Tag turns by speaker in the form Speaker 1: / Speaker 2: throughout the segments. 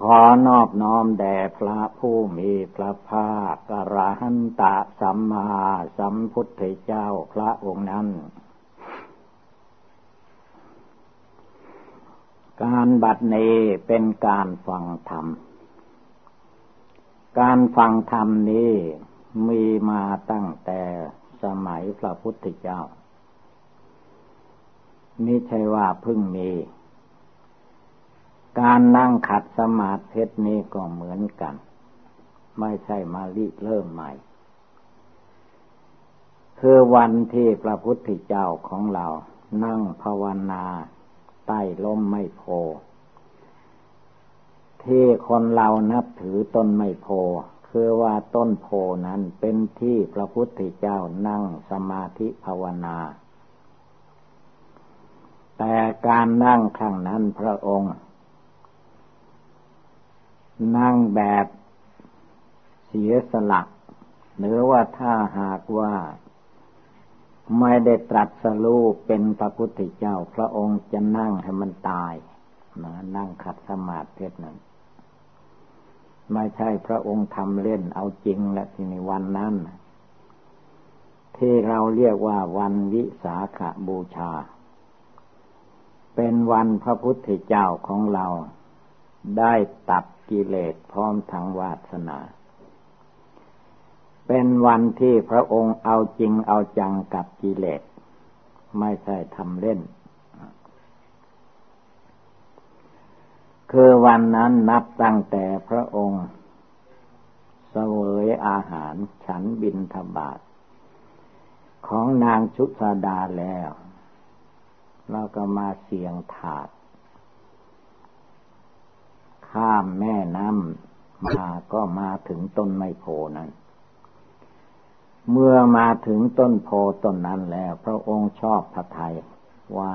Speaker 1: ขอนอบน้อมแด่พระผู้มีพระภาคกระหันตะสัมมาสัมพุทธเจ้าพระองค์นั้น การบัดนี้เป็นการฟังธรรม การฟังธรรมนี้มีมาตั้งแต่สมัยพระพุทธเจ้า ไม่ใช่ว่าเพิ่งมี การนั่งขัดสมาธินี้ก็เหมือนกัน ไม่ใช่มาลิเริ่มใหม่ คือวันที่พระพุทธเจ้าของเรานั่งภาวนาใต้ล้มไม่โพ ที่คนเรานับถือต้นไม่โพ คือว่าต้นโพนั้นเป็นที่พระพุทธเจ้านั่งสมาธิภาวนาแต่การนั่งครั้งนั้นพระองค์ นั่งแบบเสียสละหรือว่าถ้าหากว่าไม่ได้ตรัสรู้เป็นพระพุทธเจ้า พระองค์จะนั่งให้มันตายนะนั่งขัดสมาธินั้นไม่ใช่พระองค์ทำเล่นเอาจริงและที่ในวันนั้นที่เราเรียกว่าวันวิสาขบูชา เป็นวันพระพุทธเจ้าของเราได้ตัด กิเลสพร้อมทั้งวาสนา เป็นวันที่พระองค์เอาจริงเอาจังกับกิเลส ไม่ใช่ทำเล่น คือวันนั้นนับตั้งแต่พระองค์เสวยอาหารฉันบินทบาทของนางชุสดาแล้ว เราก็มาเสียงถาด ข้ามแม่น้ำมาก็มาถึงต้นไมโพนั้น เมื่อมาถึงต้นโพต้นนั้นแล้ว พระองค์ชอบพระทัยว่า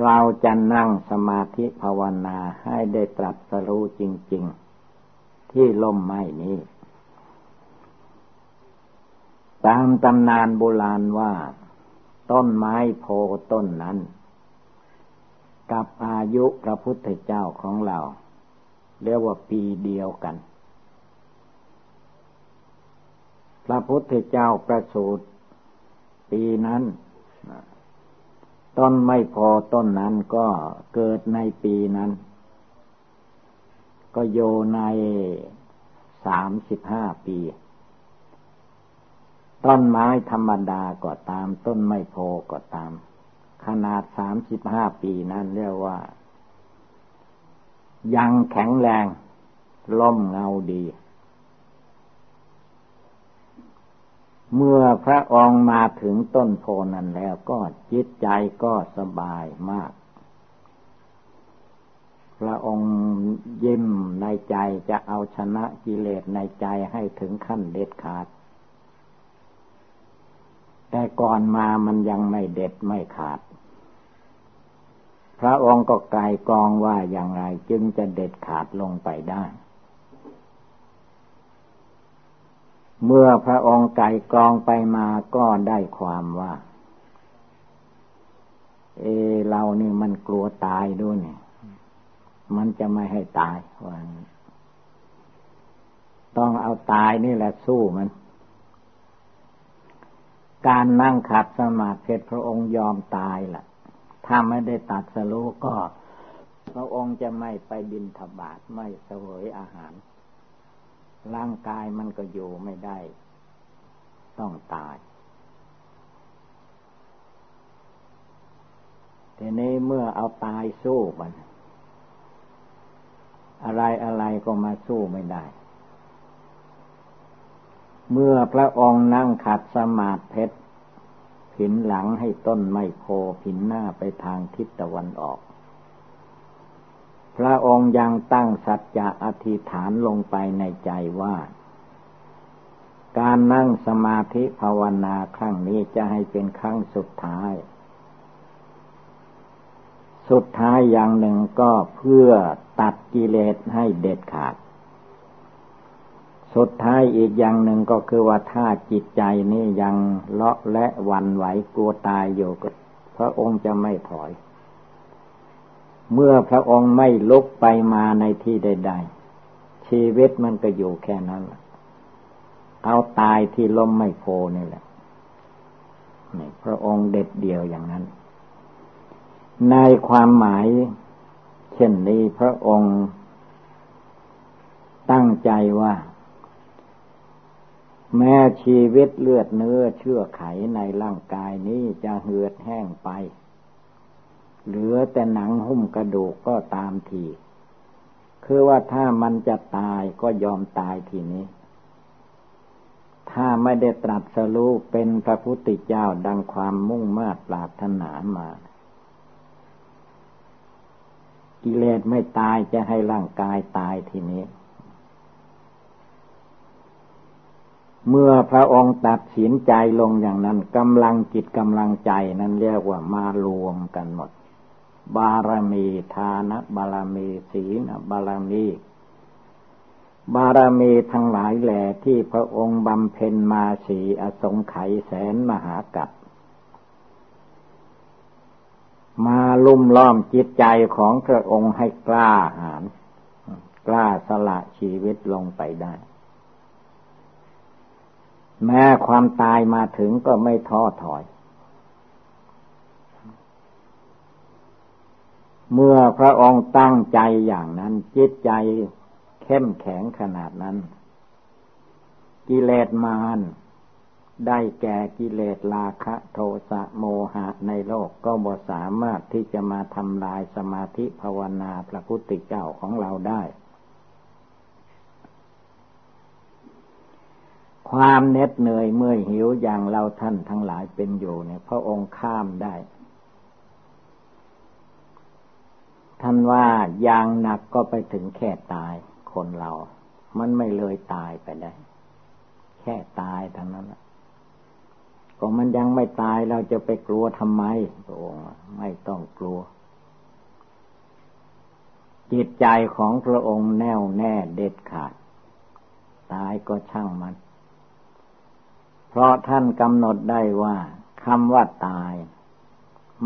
Speaker 1: เราจะนั่งสมาธิภาวนาให้ได้ตรัสรู้จริง ๆ ที่ล่มไม้นี้ตามตำนานโบราณว่า ต้นไม้โพต้นนั้น กับอายุพระพุทธเจ้าของเราเรียกว่าปีเดียวกัน พระพุทธเจ้าประสูติปีนั้นต้นไม่พอต้นนั้นก็เกิดในปีนั้น ก็โยในสามสิบห้าปี ต้นไม้ธรรมดาก็ตาม ต้นไม่โพก็ตาม ขนาดสามสิบห้าปีนั้นเรียกว่า ยังแข็งแรงล่มเงาดี เมื่อพระองค์มาถึงต้นโพนั้นแล้วก็จิตใจก็สบายมาก พระองค์ยิ้มในใจจะเอาชนะกิเลสในใจให้ถึงขั้นเด็ดขาด แต่ก่อนมามันยังไม่เด็ดไม่ขาด พระองค์ก็ไกลกองว่าอย่างไรจึงจะเด็ดขาดลงไปได้ เมื่อพระองค์ไก่กองไปมาก็ได้ความว่า เอเรานี่มันกลัวตายด้วยเนี่ย มันจะไม่ให้ตายว่าต้องเอาตายนี่แหละสู้มัน การนั่งขัดสมาธิพระองค์ยอมตายล่ะ ถ้าไม่ได้ตัดสรู้ก็ พระองค์จะไม่ไปบินทบาทไม่เสวยอาหาร ร่างกายมันก็อยู่ไม่ได้ ต้องตายทีนี้เมื่อเอาตายสู้มัน อะไรอะไรก็มาสู้ไม่ได้ เมื่อพระองค์นั่งขัดสมาธิผินหลังให้ต้นไม้โพผินหน้าไปทางทิศตะวันออกพพระองค์ยังตั้งสัจจะอธิษฐานลงไปในใจว่า การนั่งสมาธิภาวนาครั้งนี้จะให้เป็นครั้งสุดท้าย สุดท้ายอย่างหนึ่งก็เพื่อตัดกิเลสให้เด็ดขาด สุดท้ายอีกอย่างหนึ่งก็คือว่าถ้าจิตใจนี่ยังเลาะและวันไหวกลัวตายอยู่ก็พระองค์จะไม่ถอย เมื่อพระองค์ไม่ลุกไปมาในที่ใด ๆ ชีวิตมันก็อยู่แค่นั้นเอาตายที่ล้มไม่โพนี่แหละนี่พระองค์เด็ดเดียวอย่างนั้น ในความหมาย เช่นนี้พระองค์ตั้งใจว่า แม้ชีวิตเลือดเนื้อเชื่อไขในร่างกายนี้จะเหือดแห้งไป เหลือแต่หนังหุ้มกระดูกก็ตามที คือว่าถ้ามันจะตายก็ยอมตายทีนี้ ถ้าไม่ได้ตรัสรู้เป็นพระพุทธเจ้าดังความมุ่งมา่ปรารถนามา กิเลสไม่ตายจะให้ร่างกายตายทีนี้ เมื่อพระองค์ตัดสินใจลงอย่างนั้นกำลังจิตกำลังใจนั้นเรียกว่ามารวมกันหมด บารมีทานบารมีศีลบารมีบารมีทั้งหลายแหล่ที่พระองค์บำเพ็ญมาสีอสงไขยแสนมหากัปมาลุ่มล้อมจิตใจของพระองค์ให้กล้าหาญกล้าสละชีวิตลงไปได้ แม้ความตายมาถึงก็ไม่ท้อถอย เมื่อพระองค์ตั้งใจอย่างนั้น จิตใจเข้มแข็งขนาดนั้น กิเลสมารได้แก่กิเลสราคะโทสะโมหะในโลกก็บ่สามารถที่จะมาทำลายสมาธิภาวนาพระพุทธเจ้าของเราได้ ความเหน็ดเหนื่อยเมื่อหิวอย่างเราท่านทั้งหลายเป็นอยู่เนี่ย พระองค์ข้ามได้ ท่านว่าอย่างหนักก็ไปถึงแค่ตายคนเรา มันไม่เลยตายไปได้ แค่ตายเท่านั้นก็มันยังไม่ตายเราจะไปกลัวทำไมพระองค์ไม่ต้องกลัว จิตใจของพระองค์แน่วแน่เด็ดขาด ตายก็ช่างมัน เพราะท่านกำหนดได้ว่าคำว่าตาย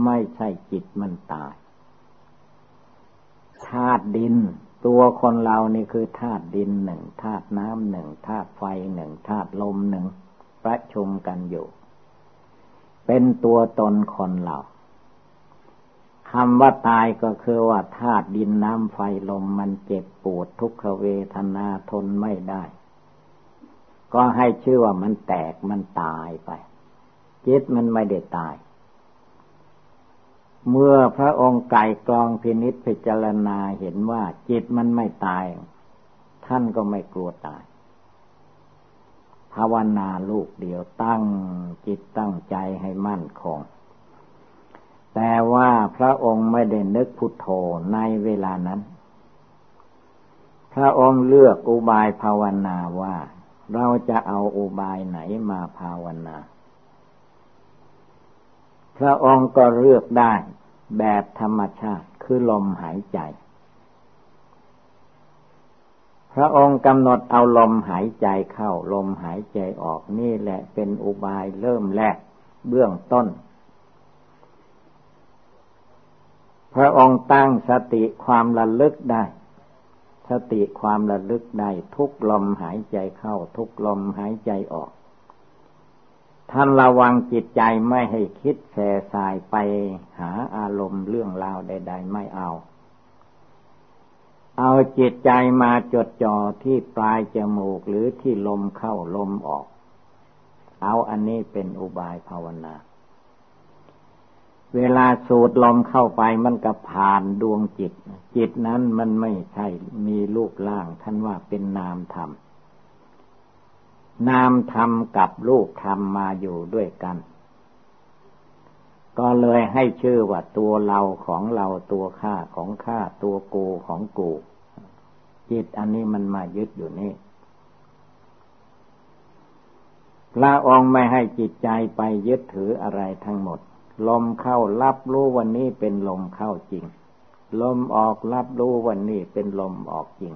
Speaker 1: ไม่ใช่จิตมันตายธาตุดิน ตัวคนเรานี่คือธาตุดินหนึ่งธาตุน้ำหนึ่งธาตุไฟหนึ่งธาตุลมหนึ่งประชุมกันอยู่ เป็นตัวตนคนเราคำว่าตายก็คือว่าธาตุดินน้ำไฟลมมันเจ็บปวดทุกขเวทนาทนไม่ได้ ก็ให้ชื่อว่ามันแตกมันตายไป จิตมันไม่ได้ตาย เมื่อพระองค์ไก่กรองพินิษพิจารณาเห็นว่า จิตมันไม่ตาย ท่านก็ไม่กลัวตายภาวนาลูกเดียวตั้งจิตตั้งใจให้มั่นคง แต่ว่าพระองค์ไม่ได้นึกพุทโธในเวลานั้น พระองค์เลือกอุบายภาวนาว่า เราจะเอาอุบายไหนมาภาวนา พระองค์ก็เลือกได้แบบธรรมชาติคือลมหายใจ พระองค์กำหนดเอาลมหายใจเข้าลมหายใจออกนี่แหละเป็นอุบายเริ่มแรกเบื้องต้น พระองค์ตั้งสติความระลึกได้ สติความระลึกได้ทุกลมหายใจเข้าทุกลมหายใจออก ท่านระวังจิตใจไม่ให้คิดแส่สายไปหาอารมณ์เรื่องราวใด ๆ ไม่เอา เอาจิตใจมาจดจ่อที่ปลายจมูกหรือที่ลมเข้าลมออก เอาอันนี้เป็นอุบายภาวนา เวลาสูดลมเข้าไปมันก็ผ่านดวงจิต จิตนั้นมันไม่ใช่มีรูปร่างท่านว่าเป็นนามธรรม นามธรรมกับรูปธรรมมาอยู่ด้วยกัน ก็เลยให้ชื่อว่าตัวเราของเราตัวข้าของข้าตัวกูของกูจิตอันนี้มันมายึดอยู่นี่พระองค์ไม่ให้จิตใจไปยึดถืออะไรทั้งหมด ลมเข้ารับรู้วันนี้เป็นลมเข้าจริง ลมออกรับรู้วันนี้เป็นลมออกจริง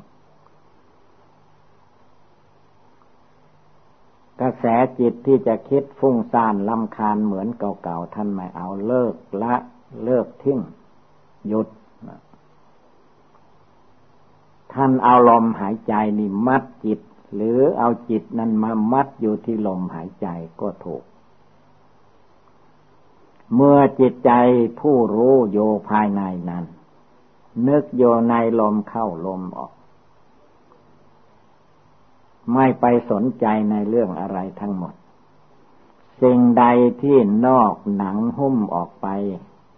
Speaker 1: กระแสจิตที่จะคิดฟุ้งซ่านลำคาญเหมือนเก่าๆท่านไม่เอาเลิกละเลิกทิ้งหยุดท่านเอาลมหายใจนี่มัดจิต หรือเอาจิตนั้นมามัดอยู่ที่ลมหายใจก็ถูก เมื่อจิตใจผู้รู้โยภายในนั้น นึกโยในลมเข้าลมออก ไม่ไปสนใจในเรื่องอะไรทั้งหมด สิ่งใดที่นอกหนังหุ้มออกไป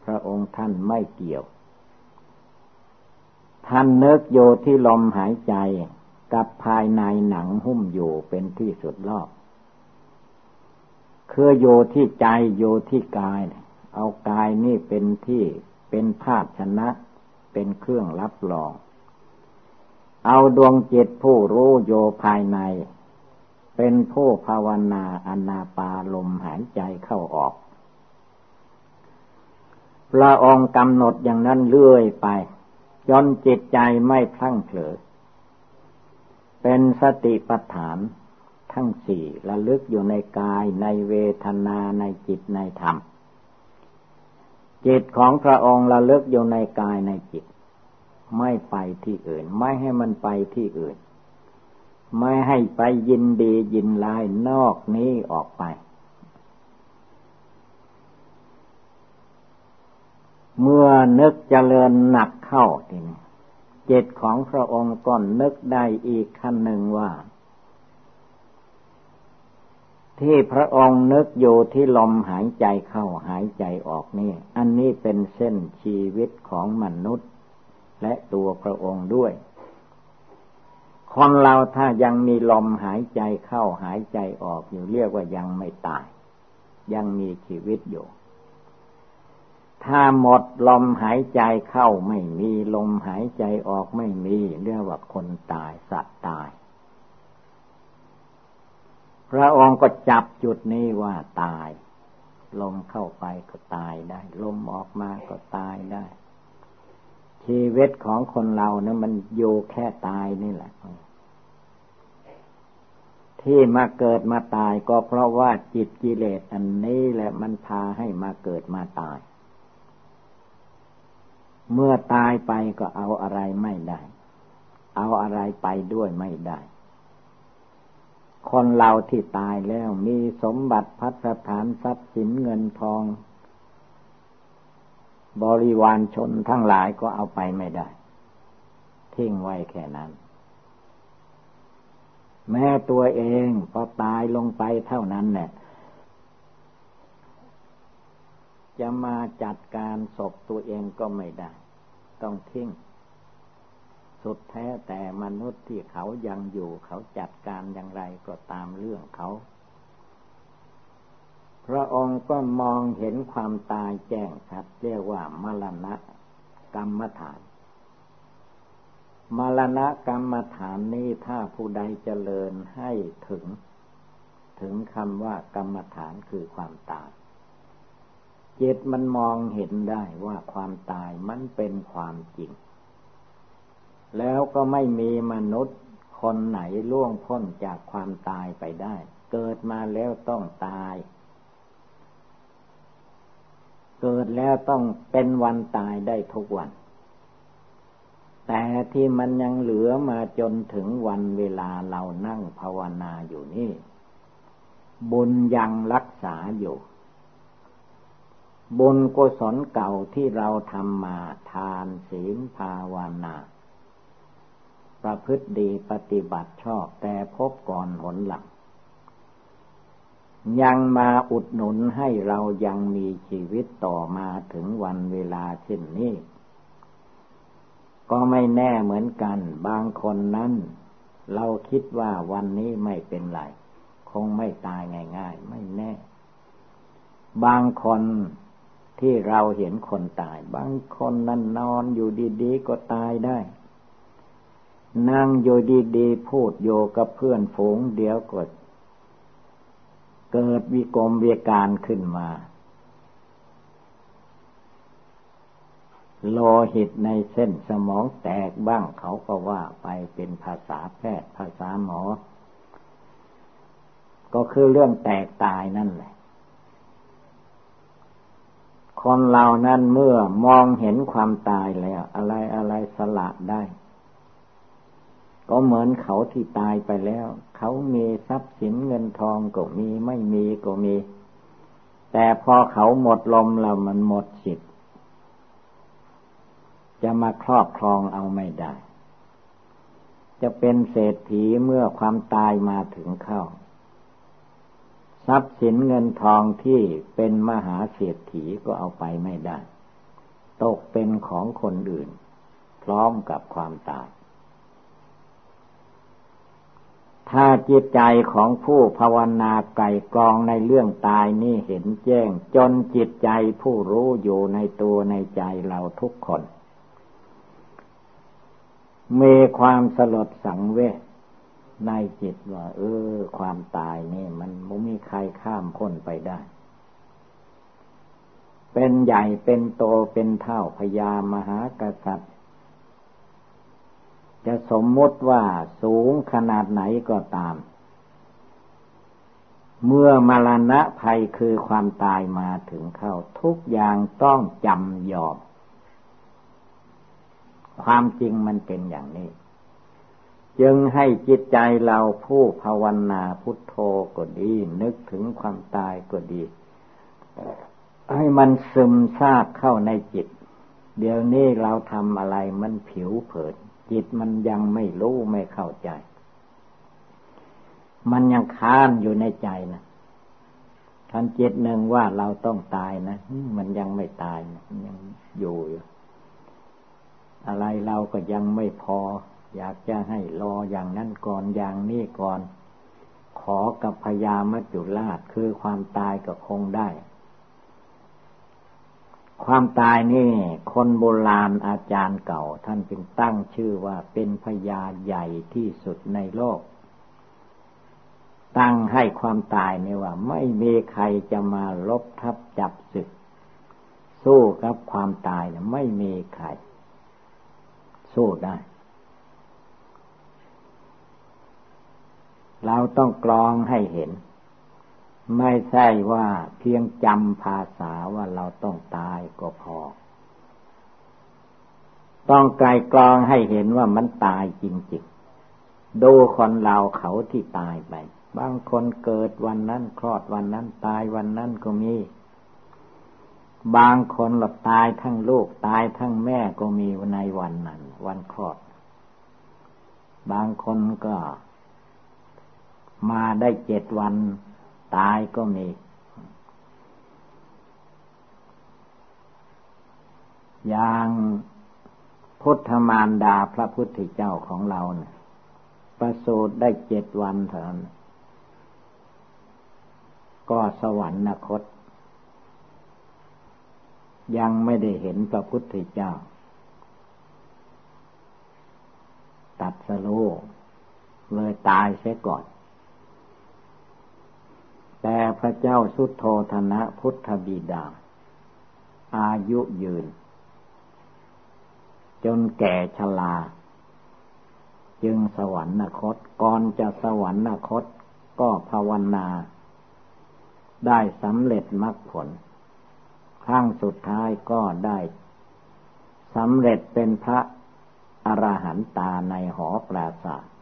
Speaker 1: พระองค์ท่านไม่เกี่ยว ท่านนึกโยที่ลมหายใจกับภายในหนังหุ้มอยู่เป็นที่สุดรอบคือโยที่ใจโยที่กายเเอากายนี่เป็นที่เป็นภาพชนะ เป็นเครื่องรับรอง เอาดวงจิตผู้รู้โยภายใน เป็นผู้ภาวนาอนาปาลมหายใจเข้าออกพระองค์กำหนดอย่างนั้นเรื่อยไปจนจิตใจไม่พลั้งเผลอ เป็นสติปัฏฐานทั้งสี่ระลึกอยู่ในกายในเวทนาในจิตในธรรม จิตของพระองค์ระลึกอยู่ในกายในจิต ไม่ไปที่อื่น ไม่ให้มันไปที่อื่น ไม่ให้ไปยินดียินลายนอกนี้ออกไป เมื่อนึกเจริญหนักเข้าทีนี้จิตของพระองค์ก็นึกได้อีกขั้นหนึ่งว่า ที่พระองค์นึกอยู่ที่ลมหายใจเข้าหายใจออกนี่ อันนี้เป็นเส้นชีวิตของมนุษย์ และตัวพระองค์ด้วย คนเราถ้ายังมีลมหายใจเข้าหายใจออกอยู่เรียกว่ายังไม่ตาย ยังมีชีวิตอยู่ ถ้าหมดลมหายใจเข้าไม่มีลมหายใจออกไม่มี เรียกว่าคนตายสัตว์ตาย พระองค์ก็จับจุดนี้ว่าตาย ลมเข้าไปก็ตายได้ ลมออกมาก็ตายได้ ชีวิตของคนเราเนะี่ยมันอยู่แค่ตายนี่แหละ ที่มาเกิดมาตายก็เพราะว่าจิตกิเลสอันนี้แหละมันพาให้มาเกิดมาตาย เมื่อตายไปก็เอาอะไรไม่ได้ เอาอะไรไปด้วยไม่ได้ คนเราที่ตายแล้วมีสมบัติพัฒฐานทรัพย์สินเงินทอง บริวารชนทั้งหลายก็เอาไปไม่ได้ ทิ้งไว้แค่นั้น แม้ตัวเองพอตายลงไปเท่านั้นเนี่ยจะมาจัดการศพตัวเองก็ไม่ได้ ต้องทิ้ง สุดแท้แต่มนุษย์ที่เขายังอยู่เขาจัดการอย่างไรก็ตามเรื่องเขา พระองค์ก็มองเห็นความตายแจ้งชัดเรียกว่ามรณะกรรมฐาน มรณะกรรมฐานนี้ถ้าผู้ใดเจริญให้ถึง ถึงคำว่ากรรมฐานคือความตายจิตมันมองเห็นได้ว่าความตายมันเป็นความจริง แล้วก็ไม่มีมนุษย์คนไหนล่วงพ้นจากความตายไปได้ เกิดมาแล้วต้องตาย เกิดแล้วต้องเป็นวันตายได้ทุกวัน แต่ที่มันยังเหลือมาจนถึงวันเวลาเรานั่งภาวนาอยู่นี่ บุญยังรักษาอยู่บุญกุศลเก่าที่เราทำมาทานศีลภาวนา ประพฤติดีปฏิบัติชอบแต่พบก่อนหนหลัง ยังมาอุดหนุนให้เรายังมีชีวิตต่อมาถึงวันเวลาเช่นนี้ ก็ไม่แน่เหมือนกัน บางคนนั้น เราคิดว่าวันนี้ไม่เป็นไร คงไม่ตายง่าย ๆ ไม่แน่ บางคนที่เราเห็นคนตาย บางคนนั่นนอนอยู่ดี ๆ ก็ตายได้ นั่งอยู่ดีๆพูดโยกับเพื่อนฝูงเดี๋ยวก็เกิดวิกรมวิการขึ้นมา โลหิตในเส้นสมองแตกบ้างเขาก็ว่าไปเป็นภาษาแพทย์ภาษาหมอ ก็คือเรื่องแตกตายนั่นแหละ คนเรานั้นเมื่อมองเห็นความตายแล้ว อะไรอะไรสละได้ ก็เหมือนเขาที่ตายไปแล้ว เขามีทรัพย์สินเงินทองก็มีไม่มีก็มี แต่พอเขาหมดลมแล้วมันหมดสิทธิ์จะมาครอบครองเอาไม่ได้ จะเป็นเศรษฐีเมื่อความตายมาถึงเข้า ทรัพย์สินเงินทองที่เป็นมหาเศรษฐีก็เอาไปไม่ได้ ตกเป็นของคนอื่น พร้อมกับความตาย ถ้าจิตใจของผู้ภาวนาไก่กรองในเรื่องตายนี่เห็นแจ้ง จนจิตใจผู้รู้อยู่ในตัวในใจเราทุกคน มีความสลดสังเวชในจิตว่า เออ ความตายนี่มันไม่มีใครข้ามพ้นไปได้ เป็นใหญ่เป็นโตเป็นเท่าพญามหากษัตริย์ จะสมมติว่าสูงขนาดไหนก็ตาม เมื่อมรณะภัยคือความตายมาถึงเข้า ทุกอย่างต้องจำยอม ความจริงมันเป็นอย่างนี้ จึงให้จิตใจเราผู้ภาวนาพุทโธก็ดี นึกถึงความตายก็ดี ให้มันซึมซาบเข้าในจิตเดี๋ยวนี้เราทำอะไรมันผิวเผิน จิตมันยังไม่รู้ไม่เข้าใจ มันยังค้านอยู่ในใจนะท่านจิตหนึ่งว่าเราต้องตายนะมันยังไม่ตายนะยังอยู่อยู่ อะไรเราก็ยังไม่พอ อยากจะให้รออย่างนั้นก่อนอย่างนี้ก่อน ขอกับพญามัจจุราชคือความตายก็คงได้ ความตายนี่ คนโบราณอาจารย์เก่า ท่านจึงตั้งชื่อว่าเป็นพยาใหญ่ที่สุดในโลก ตั้งให้ความตายนี่ว่า ไม่มีใครจะมาลบทับจับศึก สู้กับความตายไม่มีใคร สู้ได้ เราต้องกรองให้เห็น ไม่ใช่ว่าเพียงจำภาษาว่าเราต้องตายก็พอ ต้องไกลกรองให้เห็นว่ามันตายจริงๆ ดูคนเราเขาที่ตายไป บางคนเกิดวันนั้นคลอดวันนั้นตายวันนั้นก็มี บางคนหลับตายทั้งลูกตายทั้งแม่ก็มีในวันนั้น วันคลอด บางคนก็มาได้เจ็ดวัน ตายก็มี อย่างพุทธมารดาพระพุทธเจ้าของเราเนะี่ยประสูติได้เจ็ดวันเท่านั้นก็สวรรคต ยังไม่ได้เห็นพระพุทธเจ้า ตัดสโลเลยตายเสียก่อน พระเจ้าสุโธธนะพุทธบิดา อายุยืน จนแก่ชราจึงสวรรคตก่อนจะสวรรคตก็ภาวนา ได้สำเร็จมรรคผลครั้งสุดท้ายก็ได้สำเร็จเป็นพระอรหันตาในหอปราศาสตร์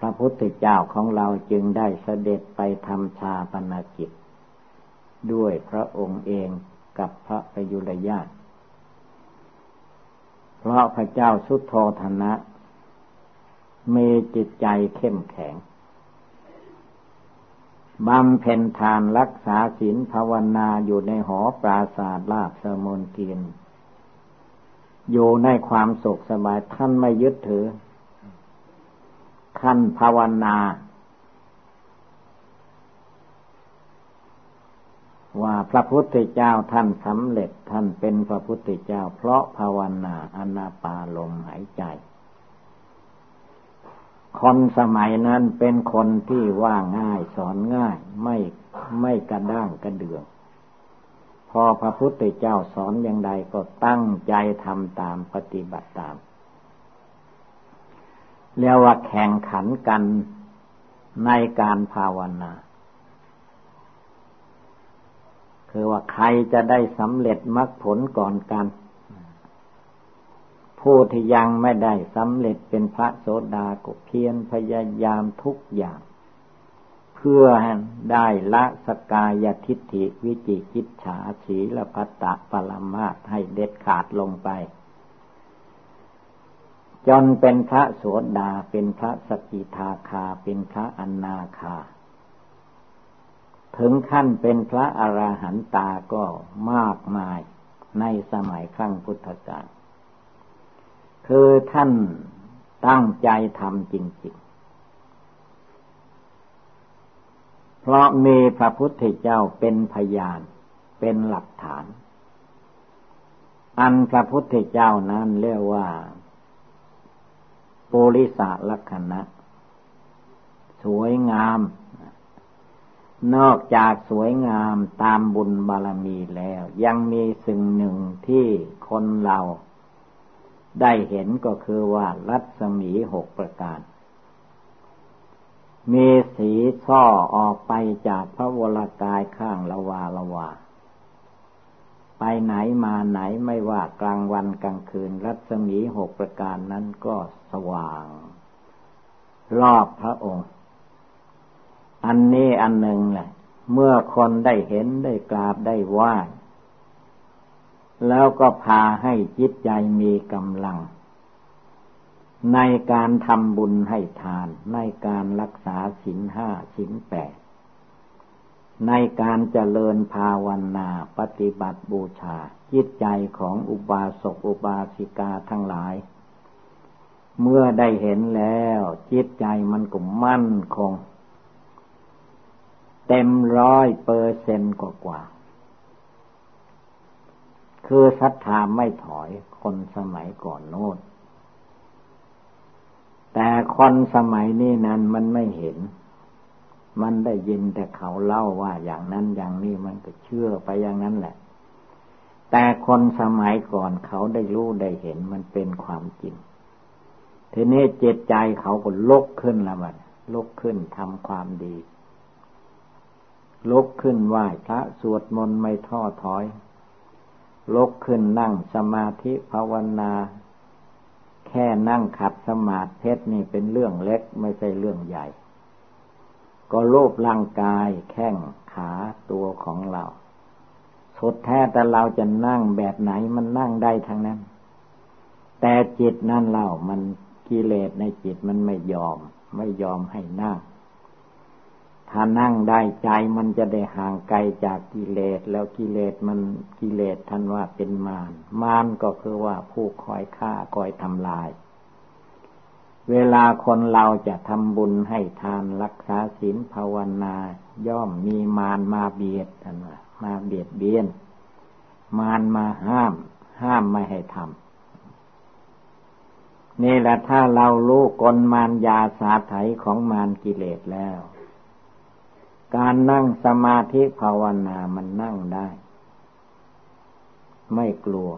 Speaker 1: พระพุทธเจ้าของเราจึงได้เสด็จไปทำชาปนากิจ ด้วยพระองค์เองกับพระพยุรญาตเพราะพระเจ้าสุโธธนะมีจิตใจเข้มแข็งบำเพ็ญทานรักษาศีลภาวนาอยู่ในหอปราศาสตร์ลาบสมนเทียนอยู่ในความสุขสบายท่านไม่ยึดถือ ขั้นภาวนา ว่าพระพุทธเจ้าท่านสำเร็จท่านเป็นพระพุทธเจ้า เพราะภาวนาอนาปาลมหายใจ คนสมัยนั้นเป็นคนที่ว่าง่ายสอนง่าย ไม่ไม่กระด้างกระเดืองพอพระพุทธเจ้าสอนอย่างใดก็ตั้งใจทำตามปฏิบัติตาม เรียกว่าแข่งขันกันในการภาวนา คือว่าใครจะได้สำเร็จมรรคผลก่อนกัน ผู้ที่ยังไม่ได้สำเร็จเป็นพระโสดาก็เพียรพยายามทุกอย่าง เพื่อได้ละสกายทิฏฐิวิจิกิจฉาสีละพัตตะปรมาตให้เด็ดขาดลงไป จนเป็นพระโสดาเป็นพระสกิทาคาเป็นพระอนาคา ถึงขั้นเป็นพระอราหันตาก็มากมายในสมัยครั้งพุทธกาลคือท่านตั้งใจทำจริงๆ เพราะมีพระพุทธเจ้าเป็นพยานเป็นหลักฐาน อันพระพุทธเจ้านั้นเรียกว่า ปุริสลักษณะ สวยงาม นอกจากสวยงามตามบุญบารมีแล้ว ยังมีสิ่งหนึ่งที่คนเรา ได้เห็นก็คือว่ารัศมีหกประการ มีสีช่อออกไปจากพระวรากายข้างละวาละวา ไปไหนมาไหนไม่ว่ากลางวันกลางคืน รัศมีหกประการนั้นก็สว่าง รอบพระองค์ อันนี้อันหนึ่งแหละ เมื่อคนได้เห็นได้กราบได้ไหว้แล้วก็พาให้จิตใจมีกำลัง ในการทำบุญให้ทาน ในการรักษาศีลห้าศีลแปด ในการเจริญภาวนาปฏิบัติบูชา จิตใจของอุบาสกอุบาสิกาทั้งหลาย เมื่อได้เห็นแล้ว จิตใจมันก็มั่นคง เต็มร้อยเปอร์เซนต์กว่า คือศรัทธาไม่ถอยคนสมัยก่อนโน้นแต่คนสมัยนี้นั้นมันไม่เห็น มันได้ยินแต่เขาเล่าว่าอย่างนั้นอย่างนี้มันก็เชื่อไปอย่างนั้นแหละ แต่คนสมัยก่อนเขาได้รู้ได้เห็นมันเป็นความจริง ทีนี้เจตใจเขาก็ลุกขึ้นล้วมันลุกขึ้นทำความดีลุกขึ้นไหว้พระสวดมนต์ไม่ท้อถอยลุกขึ้นนั่งสมาธิภาวนา แค่นั่งขัดสมาธิเพชรนี่เป็นเรื่องเล็กไม่ใช่เรื่องใหญ่ ก็โลบร่างกายแข้งขาตัวของเราสุดแท้แต่เราจะนั่งแบบไหนมันนั่งได้ทั้งนั้น แต่จิตนั่นเรามันกิเลสในจิตมันไม่ยอม ไม่ยอมให้นั่ง ถ้านั่งได้ใจมันจะได้ห่างไกลจากกิเลสแล้วกิเลสมันกิเลสท่านว่าเป็นมารมารก็คือว่าผู้คอยฆ่าคอยทำลาย เวลาคนเราจะทำบุญให้ทานรักษาศีลภาวนา ย่อมมีมารมาเบียดนมาเบียดเบียน มารมาห้าม ห้ามไม่ให้ทำนี่แหละถ้าเรารู้กลมารยาสาไถของมารกิเลสแล้ว การนั่งสมาธิภาวนามันนั่งได้ ไม่กลัว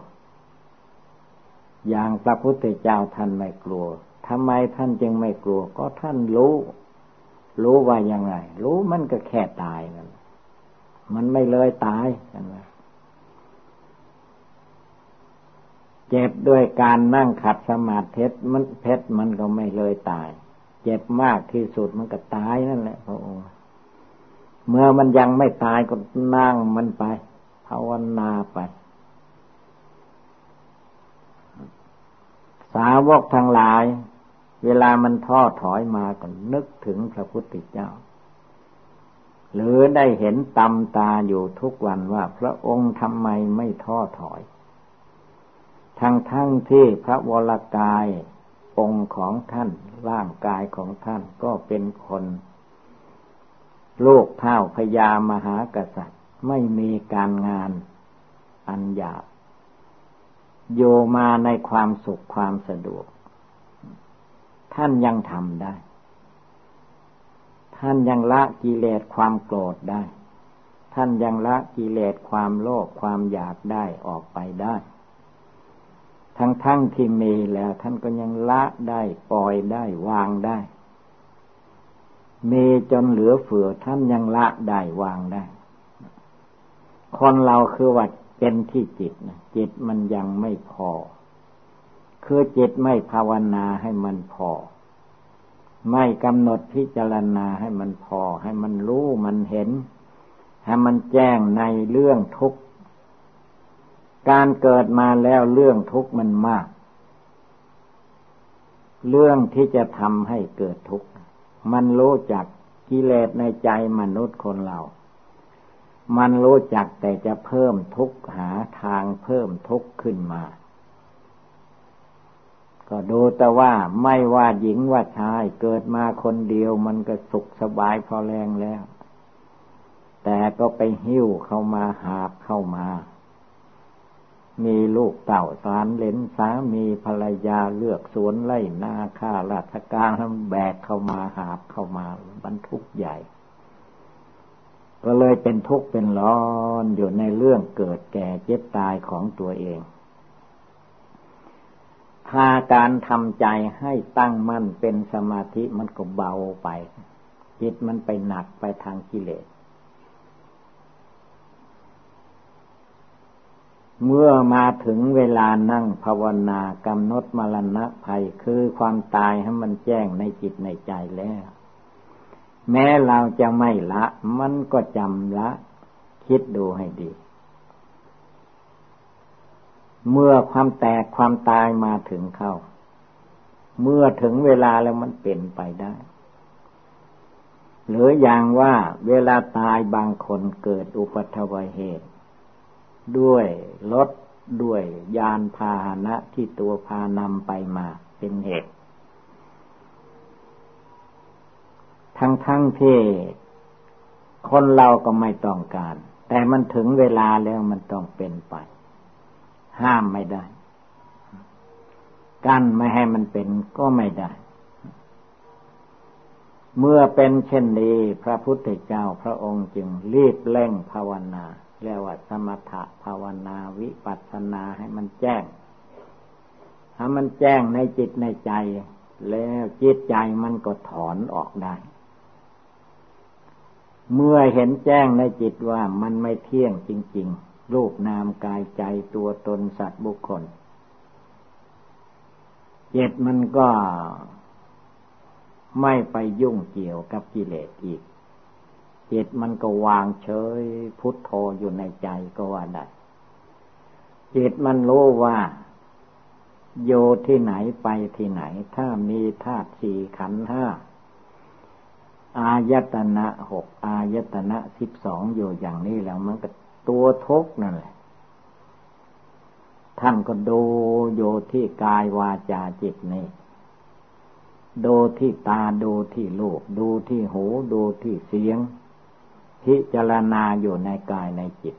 Speaker 1: อย่างพระพุทธเจ้าท่านไม่กลัว ทำไมท่านจึงไม่กลัว ก็ท่านรู้ รู้ว่ายังไง รู้มันก็แค่ตายนั่นมันไม่เลยตายกันเลยเจ็บด้วยการนั่งขัดสมาธิมันเพชรมันก็ไม่เลยตาย เจ็บมากที่สุดมันก็ตายนั่นแหละพระองค์เมื่อมันยังไม่ตายก็นั่งมันไปภาวนาไป สาวกทั้งหลาย เวลามันท้อถอยมาก็นึกถึงพระพุทธเจ้า หรือได้เห็นตำตาอยู่ทุกวันว่าพระองค์ทำไมไม่ท้อถอย ทั้งทั้งที่พระวรกายองค์ของท่านร่างกายของท่านก็เป็นคนลูกเท่าพญามหากษัตริย์ ไม่มีการงานอันหยาบโยมาในความสุขความสะดวก ท่านยังทำได้ ท่านยังละกิเลสความโกรธได้ ท่านยังละกิเลสความโลภความอยากได้ออกไปได้ ทั้งทั้งที่มีแล้ว ท่านก็ยังละได้ปล่อยได้วางได้ มีจนเหลือเฟือท่านยังละได้วางได้ คนเราคือว่าเป็นที่จิตนะจิตมันยังไม่พอ คือจิตไม่ภาวนาให้มันพอ ไม่กำหนดพิจารณาให้มันพอ ให้มันรู้มันเห็น ให้มันแจ้งในเรื่องทุกข์ การเกิดมาแล้วเรื่องทุกข์มันมาก เรื่องที่จะทำให้เกิดทุกข์ มันรู้จักกิเลสในใจมนุษย์คนเรา มันรู้จักแต่จะเพิ่มทุกข์หาทางเพิ่มทุกข์ขึ้นมา ก็ดูแต่ว่าไม่ว่าหญิงว่าชายเกิดมาคนเดียวมันก็สุขสบายพอแรงแล้ว แต่ก็ไปหิ้วเข้ามาหาบเข้ามา มีลูกเต่าสารเลนสามีภรรยาเลือกสวนไล่นาค่าราชการแบกเข้ามาหาบเข้ามาบรรทุกใหญ่ ก็เลยเป็นทุกข์เป็นร้อนอยู่ในเรื่องเกิดแก่เจ็บตายของตัวเองาการทำใจให้ตั้งมั่นเป็นสมาธิมันก็เบาไป จิตมันไปหนักไปทางกิเลส เมื่อมาถึงเวลานั่งภาวนากำหนดมรณะภัยคือความตายให้มันแจ้งในจิตในใจแล้ว แม้เราจะไม่ละ มันก็จำละ คิดดูให้ดี เมื่อความแตกความตายมาถึงเข้า เมื่อถึงเวลาแล้วมันเป็นไปได้หรืออย่างว่าเวลาตายบางคนเกิดอุปัทวเหตุ ด้วยรถด้วยยานพาหนะที่ตัวพานำไปมาเป็นเหตุ ทั้งทั้งที่คนเราก็ไม่ต้องการ แต่มันถึงเวลาแล้วมันต้องเป็นไป ห้ามไม่ได้ กั้นไม่ให้มันเป็นก็ไม่ได้ เมื่อเป็นเช่นนี้ พระพุทธเจ้าพระองค์จึงรีบเร่งภาวนาเรียกว่าสมถะภาวนาวิปัสสนาให้มันแจ้งถ้ามันแจ้งในจิตในใจ แล้วจิตใจมันก็ถอนออกได้ เมื่อเห็นแจ้งในจิตว่ามันไม่เที่ยงจริง ๆ รูปนามกายใจตัวตนสัตว์บุคคลเจิตมันก็ไม่ไปยุ่งเกี่ยวกับกิเลสอีก จิตมันก็วางเฉยพุทโธอยู่ในใจก็ว่าได้ จิตมันรู้ว่า โยที่ไหนไปที่ไหน ถ้ามีธาตุสี่ขันห้า อายตนะหกอายตนะสิบสองอยู่อย่างนี้แล้วมันก็ ตัวทุกนั่นแหละ ท่านก็ดูโยที่กายวาจาจิตนี่ดูที่ตาดูที่ลูก ดูที่หูดูที่เสียง พิจารณาอยู่ในกายในจิต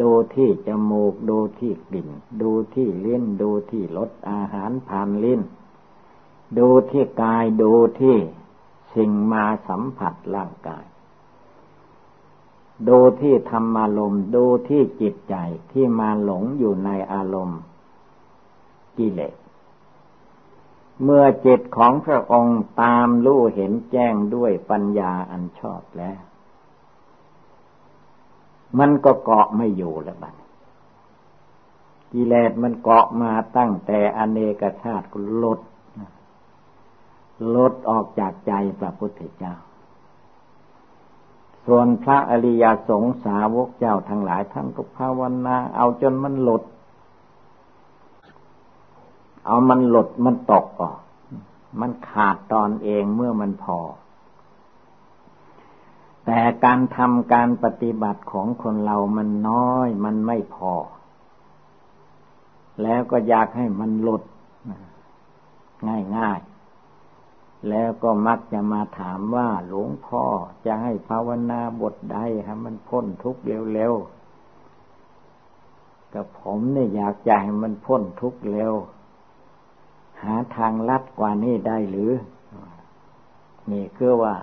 Speaker 1: ดูที่จมูก ดูที่กลิ่น ดูที่เลิ้นดูที่รสอาหารผ่านลิ้นดูที่กายดูที่สิ่งมาสัมผัสร่างกาย ดูที่ธรรมารมณ์ดูที่จิตใจที่มาหลงอยู่ในอารมณ์กิเลสเมื่อจิตของพระองค์ตามรู้เห็นแจ้งด้วยปัญญาอันชอบแล้ว มันก็เกาะไม่อยู่แล้วบัดกิเลสมันเกาะมาตั้งแต่อเนกชาติก็ลดลดออกจากใจพระพุทธเจ้า ส่วนพระอริยสงสาวกเจ้าทั้งหลายท่านก็ภาวนาเอาจนมันหลดเอามันหลดมันตกออก มันขาดตอนเองเมื่อมันพอ แต่การทำการปฏิบัติของคนเรามันน้อย มันไม่พอ แล้วก็อยากให้มันหลุดง่ายๆ แล้วก็มักจะมาถามว่าหลวงพ่อจะให้ภาวนาบทใดให้มันพ้นทุกข์เร็วๆกับผมเนี่ยอยากจะให้มันพ้นทุกข์เร็ว หาทางลัดกว่านี้ได้หรือ นี่คือว่า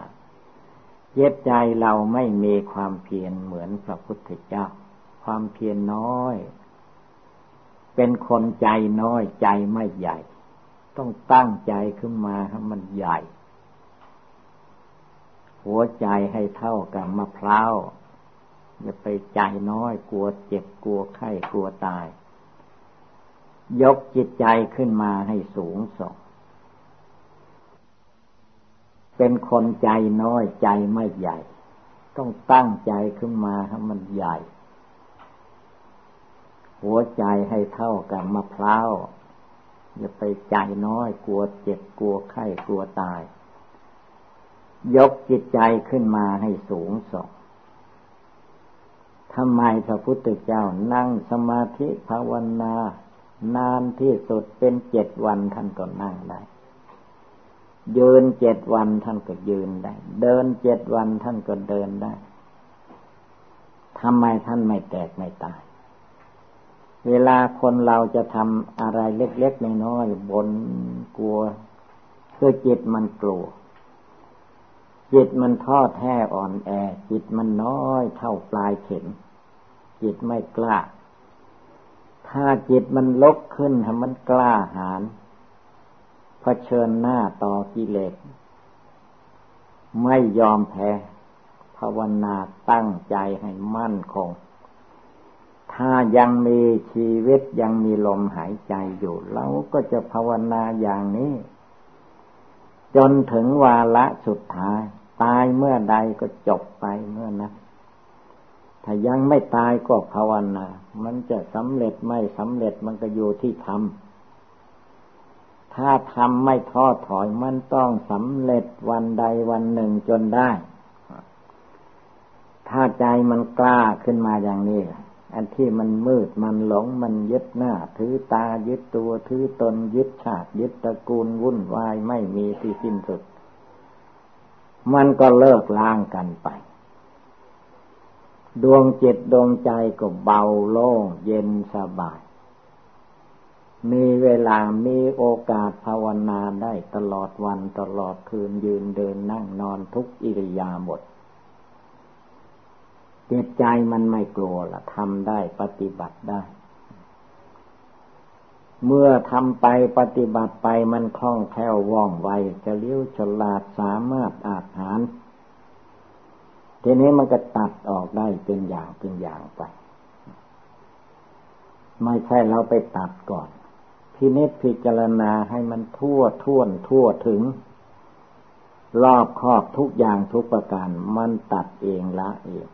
Speaker 1: เย็ดใจเราไม่มีความเพียรเหมือนพระพุทธเจ้า ความเพียรน้อย เป็นคนใจน้อยใจไม่ใหญ่ ต้องตั้งใจขึ้นมาให้มันใหญ่ หัวใจให้เท่ากับมะพร้าวอย่าไปใจน้อยกลัวเจ็บกลัวไข้กลัวตาย ยกจิตใจขึ้นมาให้สูงส่ง เป็นคนใจน้อยใจไม่ใหญ่ ต้องตั้งใจขึ้นมาให้มันใหญ่ หัวใจให้เท่ากับมะพร้าว อย่าไปใจน้อยกลัวเจ็บกลัวไข้กลัวตาย ยกจิตใจขึ้นมาให้สูงส่งทำไมพระพุทธเจ้านั่งสมาธิภาวนา นานที่สุดเป็นเจ็ดวันท่านก็นั่งได้ยืนเจ็ดวันท่านก็ยืนได้ เดินเจ็ดวันท่านก็เดินได้ทำไมท่านไม่แตกไม่ตาย เวลาคนเราจะทำอะไรเล็กๆน้อยๆบนกลัวคือจิตมันกลัว จิตมันทอดแท้อ่อนแอ จิตมันน้อยเท่าปลายเข็มจิตไม่กล้า ถ้าจิตมันลกขึ้นให้มันกล้าหาญเผชิญหน้าต่อกิเลสไม่ยอมแพ้ ภาวนาตั้งใจให้มั่นคง ถ้ายังมีชีวิตยังมีลมหายใจอยู่เราก็จะภาวนาอย่างนี้ จนถึงวาระสุดท้าย ตายเมื่อใดก็จบไปเมื่อนั้นถ้ายังไม่ตายก็ภาวนา มันจะสำเร็จไม่สำเร็จมันก็อยู่ที่ทำ ถ้าทำไม่ท้อถอยมันต้องสำเร็จวันใดวันหนึ่งจนได้ ถ้าใจมันกล้าขึ้นมาอย่างนี้ อันที่มันมืดมันหลงมันยึดหน้า ถือตายึดตัวถือตนยึดชาติยึดตระกูลวุ่นวายไม่มีที่สิ้นสุด มันก็เลิกล้างกันไป ดวงจิตดวงใจก็เบาโล่งเย็นสบาย มีเวลามีโอกาสภาวนาได้ตลอดวันตลอดคืนยืนเดินนั่งนอนทุกอิริยาบถ จิตใจมันไม่กลัวละทำได้ปฏิบัติได้ เมื่อทำไปปฏิบัติไปมันคล่องแคล่วว่องไวจะเลี้ยวฉลาดสามารถอาหาร ทีนี้มันก็ตัดออกได้เป็นอย่างเป็นอย่างไป ไม่ใช่เราไปตัดก่อนพินิจพิจารณาให้มันทั่วท่วนทั่วถึง รอบครอบทุกอย่างทุกประการมันตัดเองละเอง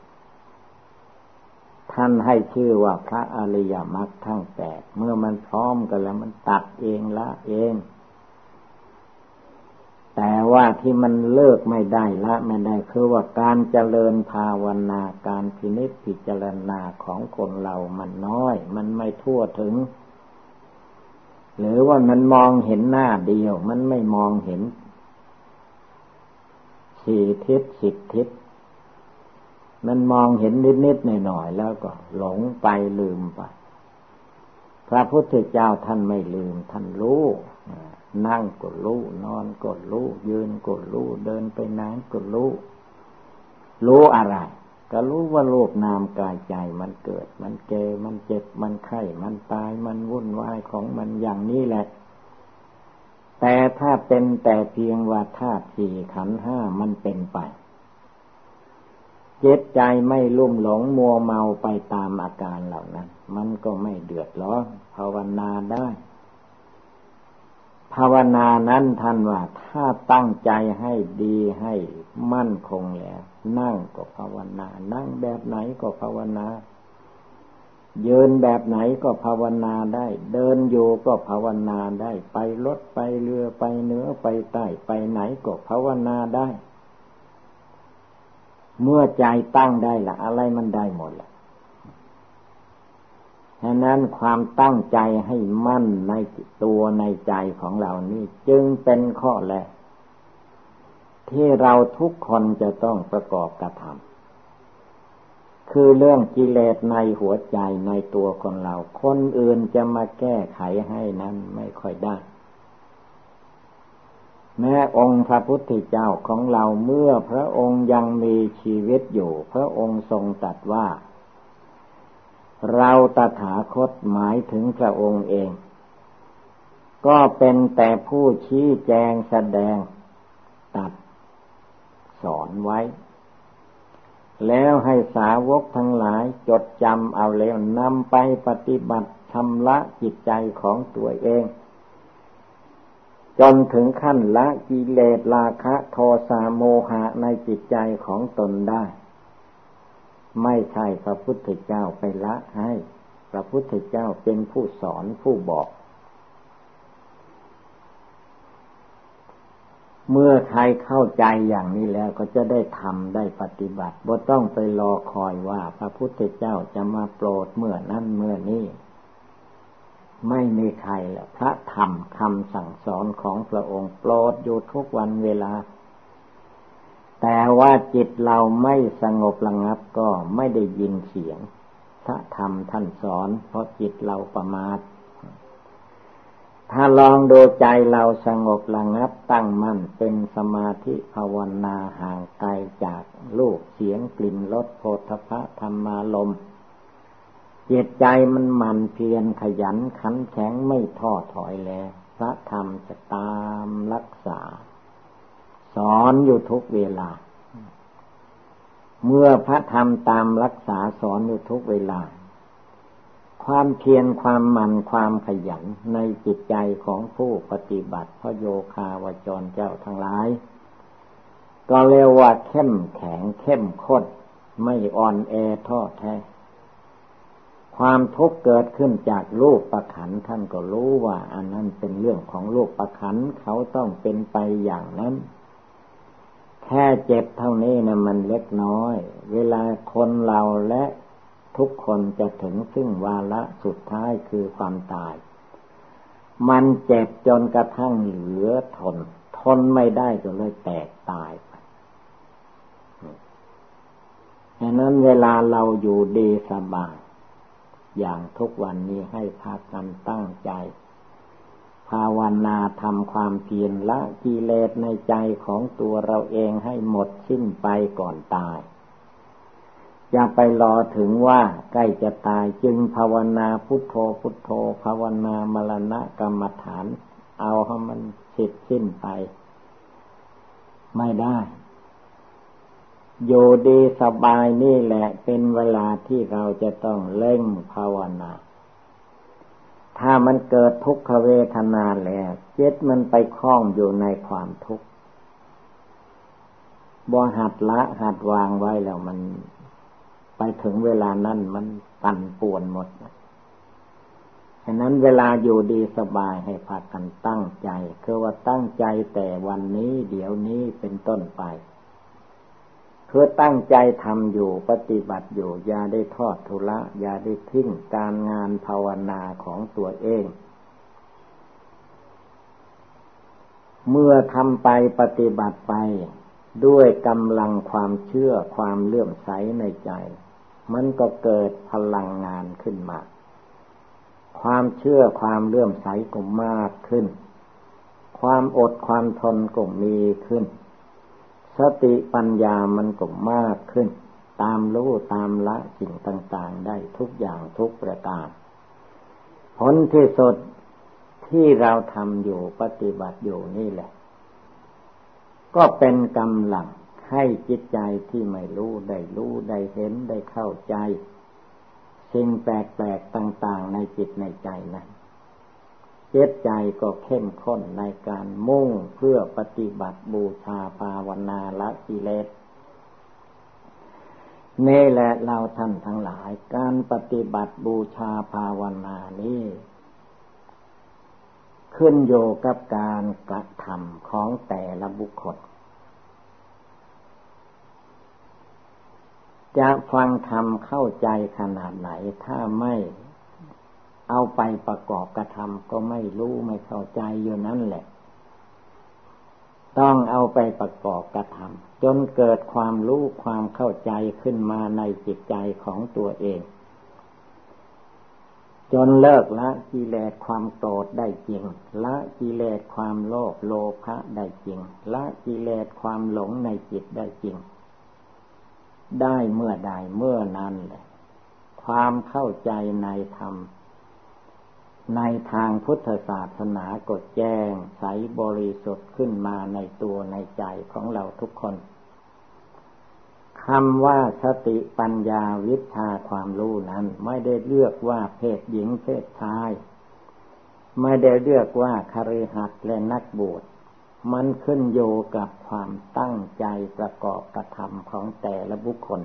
Speaker 1: ท่านให้ชื่อว่าพระอริยมรรคทั้งแปดเมื่อมันพร้อมกันแล้วมันตัดเองละเอง แต่ว่าที่มันเลิกไม่ได้ละไม่ได้คือว่าการเจริญภาวนาการพินิจพิจารณาของคนเรามันน้อย มันไม่ทั่วถึง หรือว่ามันมองเห็นหน้าเดียว มันไม่มองเห็นสี่ทิศสิบทิศ มันมองเห็นนิดๆหน่อยๆแล้วก็หลงไปลืมไป พระพุทธเจ้าท่านไม่ลืม ท่านรู้นั่งก็รู้นอนก็รู้ยืนก็รู้เดินไปไหนก็รู้รู้อะไร ก็รู้ว่าโลกนามกายใจมันเกิด มันเกมันเจ็บมันไข้มันตายมันวุ่นวายของมันอย่างนี้แหละ แต่ถ้าเป็นแต่เพียงว่าธาตุสี่ขันห้ามันเป็นไป จ็บใจไม่ลุ่มหลงมัวเมาไปตามอาการเหล่านั้น มันก็ไม่เดือดร้อนภาวนาได้ ภาวนานั้นท่านว่าถ้าตั้งใจให้ดีให้มั่นคงแล้ว นั่งก็ภาวนา นั่งแบบไหนก็ภาวนายืนแบบไหนก็ภาวนาได้ เดินอยู่ก็ภาวนาได้ ไปรถไปเรือไปเหนือไปใต้ไปไหนก็ภาวนาได้ เมื่อใจตั้งได้ละอะไรมันได้หมดละฉะนั้นความตั้งใจให้มั่นในตัวในใจของเรานี่จึงเป็นข้อแรกที่เราทุกคนจะต้องประกอบกระทำคือเรื่องกิเลสในหัวใจในตัวคนเรา คนอื่นจะมาแก้ไขให้นั้นไม่ค่อยได้ แม้องค์พระพุทธเจ้าของเราเมื่อพระองค์ยังมีชีวิตอยู่ พระองค์ทรงตรัสว่า เราตถาคตหมายถึงพระองค์เอง ก็เป็นแต่ผู้ชี้แจงแสดงตัดสอนไว้ แล้วให้สาวกทั้งหลายจดจำเอาแล้วนำไปปฏิบัติชำระจิตใจของตัวเอง จนถึงขั้นละกิเลสราคะโทสะโมหะในจิตใจของตนได้ ไม่ใช่พระพุทธเจ้าไปละให้ พระพุทธเจ้าเป็นผู้สอนผู้บอก เมื่อใครเข้าใจอย่างนี้แล้วก็จะได้ทำได้ปฏิบัติบ่ต้องไปรอคอยว่า พระพุทธเจ้าจะมาโปรดเมื่อนั้นเมื่อนี้ ไม่มีใครละพระธรรมคำสั่งสอนของพระองค์โปรดอยู่ทุกวันเวลา แต่ว่าจิตเราไม่สงบระงับก็ไม่ได้ยินเสียง พระธรรมท่านสอน เพราะจิตเราประมาทถ้าลองดูใจเราสงบระงับตั้งมั่นเป็นสมาธิภาวนาห่างไกลจากลูกเสียงกลิ่นรสโพธพะธรรมารม จิตใจมันมันเพียรขยันขันแข็งไม่ท้อถอยแล้ว พระธรรมจะตามรักษา สอนอยู่ทุกเวลา เมื่อพระธรรมตามรักษาสอนอยู่ทุกเวลา ความเพียรความมันความขยันในจิตใจของผู้ปฏิบัติพระโยคาวจรเจ้าทั้งหลาย ก็เรียกว่าเข้มแข็งเข้มข้นไม่อ่อนแอท้อแท้ ความทุกข์เกิดขึ้นจากลูกประขันท่านก็รู้ว่า อันนั้นเป็นเรื่องของลูกประขันเขาต้องเป็นไปอย่างนั้น แค่เจ็บเท่านี้นะมันเล็กน้อย เวลาคนเราและทุกคนจะถึงซึ่งวาระสุดท้ายคือความตาย มันเจ็บจนกระทั่งเหลือทน ทนไม่ได้ก็เลยแตกตายไปดังนั้นเวลาเราอยู่ดีสบาย อย่างทุกวันนี้ให้พากันตั้งใจ ภาวนาทำความเพียรละกิเลสในใจของตัวเราเองให้หมดสิ้นไปก่อนตาย อย่าไปรอถึงว่าใกล้จะตายจึงภาวนาพุทโธพุทโธ ภาวนามรณะกรรมฐาน เอาให้มันเสิทสิ้นไป ไม่ได้ โยดีสบายนี่แหละ เป็นเวลาที่เราจะต้องเล่งภาวนา ถ้ามันเกิดทุกขเวทนาแล้วเจ็ดมันไปคล้องอยู่ในความทุกข์บ่หัดละหัดวางไว้แล้วมันไปถึงเวลานั้นมันปั่นป่วนหมดฉะนั้นเวลาอยู่ดีสบายให้พากันตั้งใจ คือว่าตั้งใจแต่วันนี้เดี๋ยวนี้เป็นต้นไป คือตั้งใจทำอยู่ปฏิบัติอยู่ อย่าได้ทอดทุระอย่าได้ทิ้งการงานภาวนาของตัวเอง เมื่อทำไปปฏิบัติไป ด้วยกำลังความเชื่อความเลื่อมใสในใจ มันก็เกิดพลังงานขึ้นมา ความเชื่อความเลื่อมใสก็มากขึ้น ความอดความทนก็มีขึ้น สติปัญญามันก็มากขึ้น ตามรู้ตามละสิ่งต่างๆ ได้ทุกอย่างทุกประการ ผลที่สุดที่เราทำอยู่ปฏิบัติอยู่นี่แหละ ก็เป็นกำลังให้จิตใจที่ไม่รู้ได้รู้ได้เห็นได้เข้าใจ สิ่งแปลกๆต่าง ๆ ในจิตในใจนะจิตใจก็เข้มข้นในการมุ่งเพื่อปฏิบัติบูชาภาวนาละกิเลสนี่แหละเราท่านทั้งหลาย การปฏิบัติบูชาภาวนานี้ขึ้นโยกับการกระทำของแต่ละบุคคล จะฟังธรรมเข้าใจขนาดไหนถ้าไม่ เอาไปประกอบกระทำก็ไม่รู้ไม่เข้าใจอยู่นั่นแหละ ต้องเอาไปประกอบกระทำจนเกิดความรู้ความเข้าใจขึ้นมาในจิตใจของตัวเอง จนเลิกละกิเลสความโกรธได้จริง ละกิเลสความโลภโลภะได้จริง ละกิเลสความหลงในจิตได้จริง ได้เมื่อใดเมื่อนั้นเลยความเข้าใจในธรรม ในทางพุทธศาสนากดแจ้งใสบริสุทธิ์ขึ้นมาในตัวในใจของเราทุกคนคำว่าสติปัญญาวิชาความรู้นั้น ไม่ได้เลือกว่าเพศหญิงเพศชาย ไม่ได้เลือกว่าคาริหัดและนักบวชมันขึ้นโยกับความตั้งใจประกอบกระทำของแต่ละบุคคล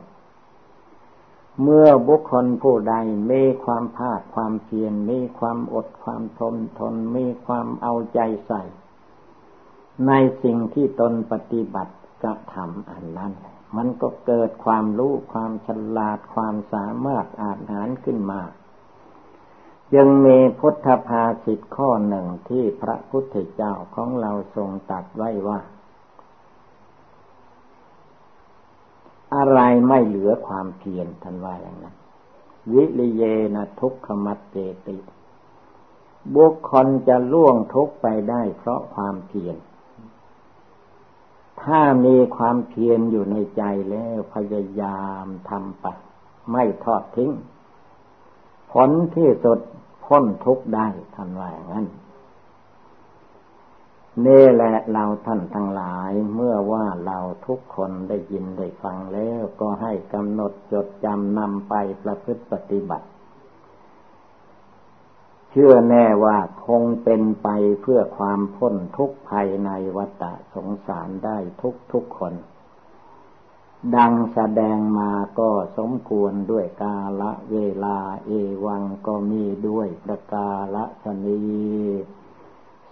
Speaker 1: เมื่อบุคคลผู้ใดมีความภาคความเพียรมีความอดความทนทนมีความเอาใจใส่ ในสิ่งที่ตนปฏิบัติกระทำอันนั้น มันก็เกิดความรู้ความฉลาดความสามารถอาจหารขึ้นมา ยังมีพุทธภาษิตข้อหนึ่งที่พระพุทธเจ้าของเราทรงตัดไว้ว่า อะไรไม่เหลือความเพียรทันว่าอย่างนั้นวิริเยนะทุกขมัดเจติบุคคลจะล่วงทุกไปได้เพราะความเพียร ถ้ามีความเพียรอยู่ในใจแล้วพยายามทำไป ไม่ทอดทิ้ง ผลที่สุดพ้นทุกได้ทันว่าอย่างนั้น นี่แหละเราท่านทั้งหลายเมื่อว่าเราทุกคนได้ยินได้ฟังแล้วก็ให้กำหนดจดจำนำไปประพฤติปฏิบัติ เชื่อแน่ว่าคงเป็นไปเพื่อความพ้นทุกภัยในวัฏสงสารได้ทุกทุกคน ดังแสดงมาก็สมควรด้วยกาละเวลาเอวังก็มีด้วยประกาละชนี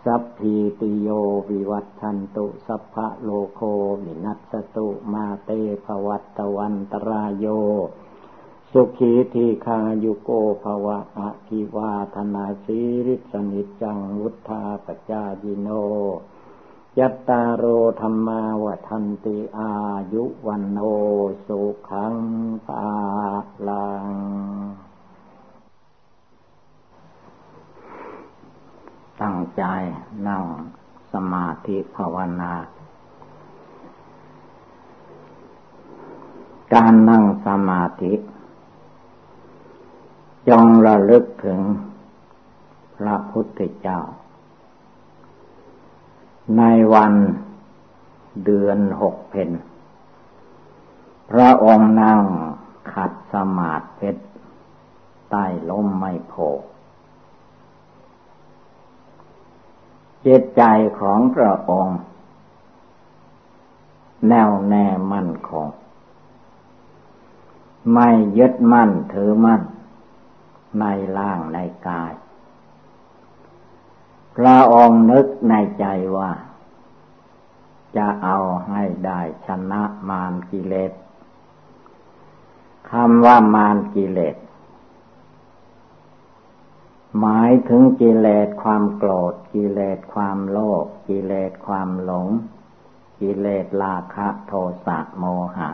Speaker 1: สัพพีติโยวิวัตชันตุสัพพะโลโควินัสตุมาเตภวัตวันตรายโย สุขีทีคายุโกภวะอะคิวาธนาสีริสนิจังวุธาปจายิโน ยัตตาโรธรรมาวทันติอายุวันโนสุขังปาลัง ตั้งใจนั่งสมาธิภาวนา การนั่งสมาธิจงระลึกถึงพระพุทธเจ้า ในวันเดือนหกเพนพระองค์นั่งขัดสมาธิใต้ล้มไม่โพ จิตใจของพระองค์ แน่วแน่มั่นคง ไม่ยึดมั่นถือมั่น ในร่างในกาย พระองค์นึกในใจว่า จะเอาให้ได้ชนะมารกิเลสคำว่ามารกิเลส หมายถึงกิเลสความโกรธกิเลสความโลภกิเลสความหลง กิเลสราคะโทสะโมหะ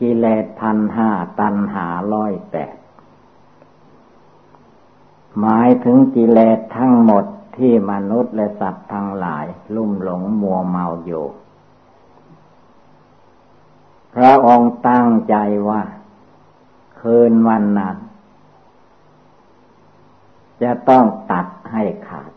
Speaker 1: กิเลสพันห้าตันหาร้อยแปดหมายถึงกิเลสทั้งหมดที่มนุษย์และสัตว์ทั้งหลาย ลุ่มหลงมัวเมาอยู่ พระองค์ตั้งใจว่า คืนวันนั้น จะต้องตัดให้ขาด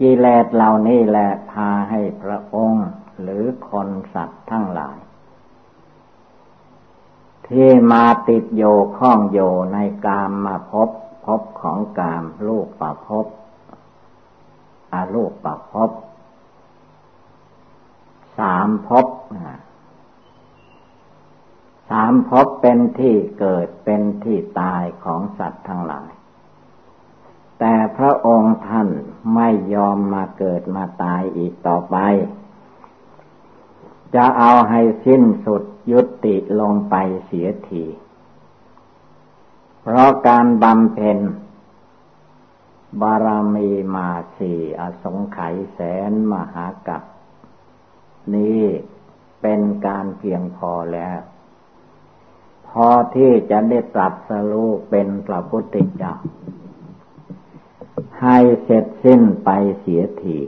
Speaker 1: กิเลสเหล่านี้แหละพาให้พระองค์ หรือคนสัตว์ทั้งหลาย ที่มาติดโยข้องโยในกามมาพบพบของกามลูกประพบอาลูกประพบสามพบ สามภพเป็นที่เกิดเป็นที่ตายของสัตว์ทั้งหลาย แต่พระองค์ท่านไม่ยอมมาเกิดมาตายอีกต่อไป จะเอาให้สิ้นสุดยุติลงไปเสียที เพราะการบำเพ็ญบารมีมาสี่อสงไขยแสนมหากัปนี้เป็นการเพียงพอแล้ว พอที่จะได้ตรัสรู้เป็นพระพุทธเจ้าให้เสร็จสิ้นไปเสียที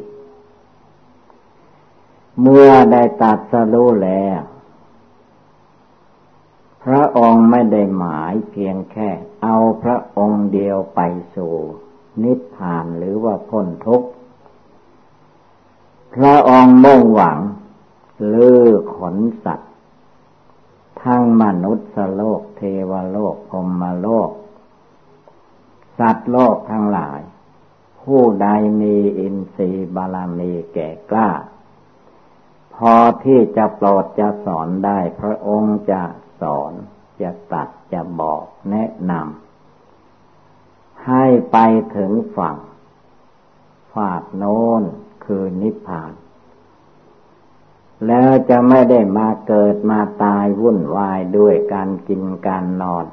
Speaker 1: เมื่อได้ตัดสรู้แล้ว พระองค์ไม่ได้หมายเพียงแค่ เอาพระองค์เดียวไปสู่ นิพพานหรือว่าพ้นทุกข์ พระองค์มุ่งหวังลือขนสัตว ทั้งมนุษย์โลก เทวโลกพรมโลก สัตว์โลกทั้งหลาย ผู้ใดมีอินทรีย์บาลมีแก่กล้า พอที่จะโปรดจะสอนได้ พระองค์จะสอนจะตัดจะบอกแนะนำให้ไปถึงฝั่งฝาดโน้นคือนิพพาน แล้วจะไม่ได้มาเกิดมาตายวุ่นวายด้วยการกินการนอน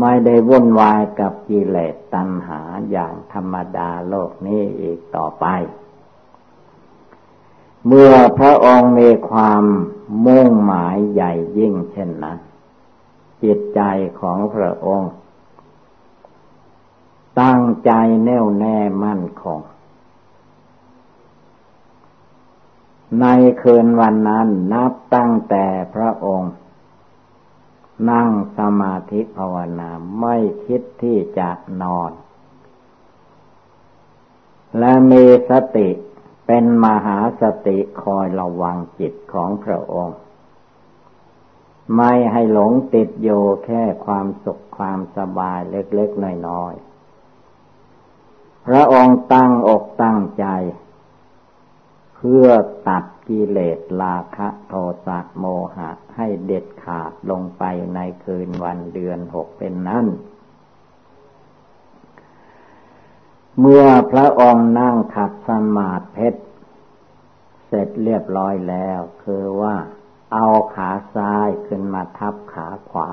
Speaker 1: ไม่ได้วุ่นวายกับกิเลสตัณหาอย่างธรรมดาโลกนี้อีกต่อไป เมื่อพระองค์มีความมุ่งหมายใหญ่ยิ่งเช่นนั้น จิตใจของพระองค์ ตั้งใจแน่วแน่มั่นคง ในคืนวันนั้นนับตั้งแต่พระองค์ นั่งสมาธิภาวนาไม่คิดที่จะนอน และมีสติเป็นมหาสติคอยระวังจิตของพระองค์ ไม่ให้หลงติดโยแค่ความสุขความสบายเล็กๆน้อยๆพระองค์ตั้งอกตั้งใจ พื่อตัดกิเลสราคะโทสะโมหะ ให้เด็ดขาดลงไปในคืนวันเดือนหกเป็นนั้น เมื่อพระองค์นั่งขัดสมาธิเสร็จเรียบร้อยแล้ว คือว่าเอาขาซ้ายขึ้นมาทับขาขวา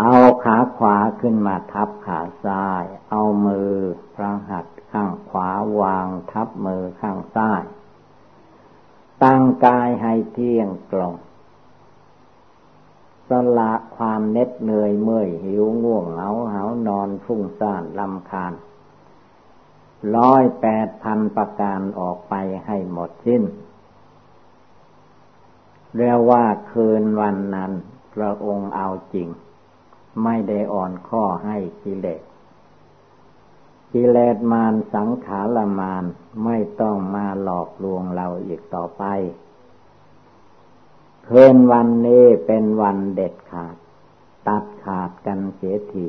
Speaker 1: เอาขาขวาขึ้นมาทับขาซ้าย เอามือพระหัต ข้างขวาวางทับมือข้างซ้าย ตั้งกายให้เที่ยงตรงสละความเน็ดเหนื่อยเมื่อยหิวง่วงเหงาเหานอนฟุ้งซ่านลำคาญร้อยแปดพันประการออกไปให้หมดสิ้น เรียกว่าคืนวันนั้น พระองค์เอาจริง ไม่ได้อ่อนข้อให้กิเลส กิเลสมารสังขารมารไม่ต้องมาหลอกลวงเราอีกต่อไปคืนวันนี้เป็นวันเด็ดขาด ตัดขาดกันเสียที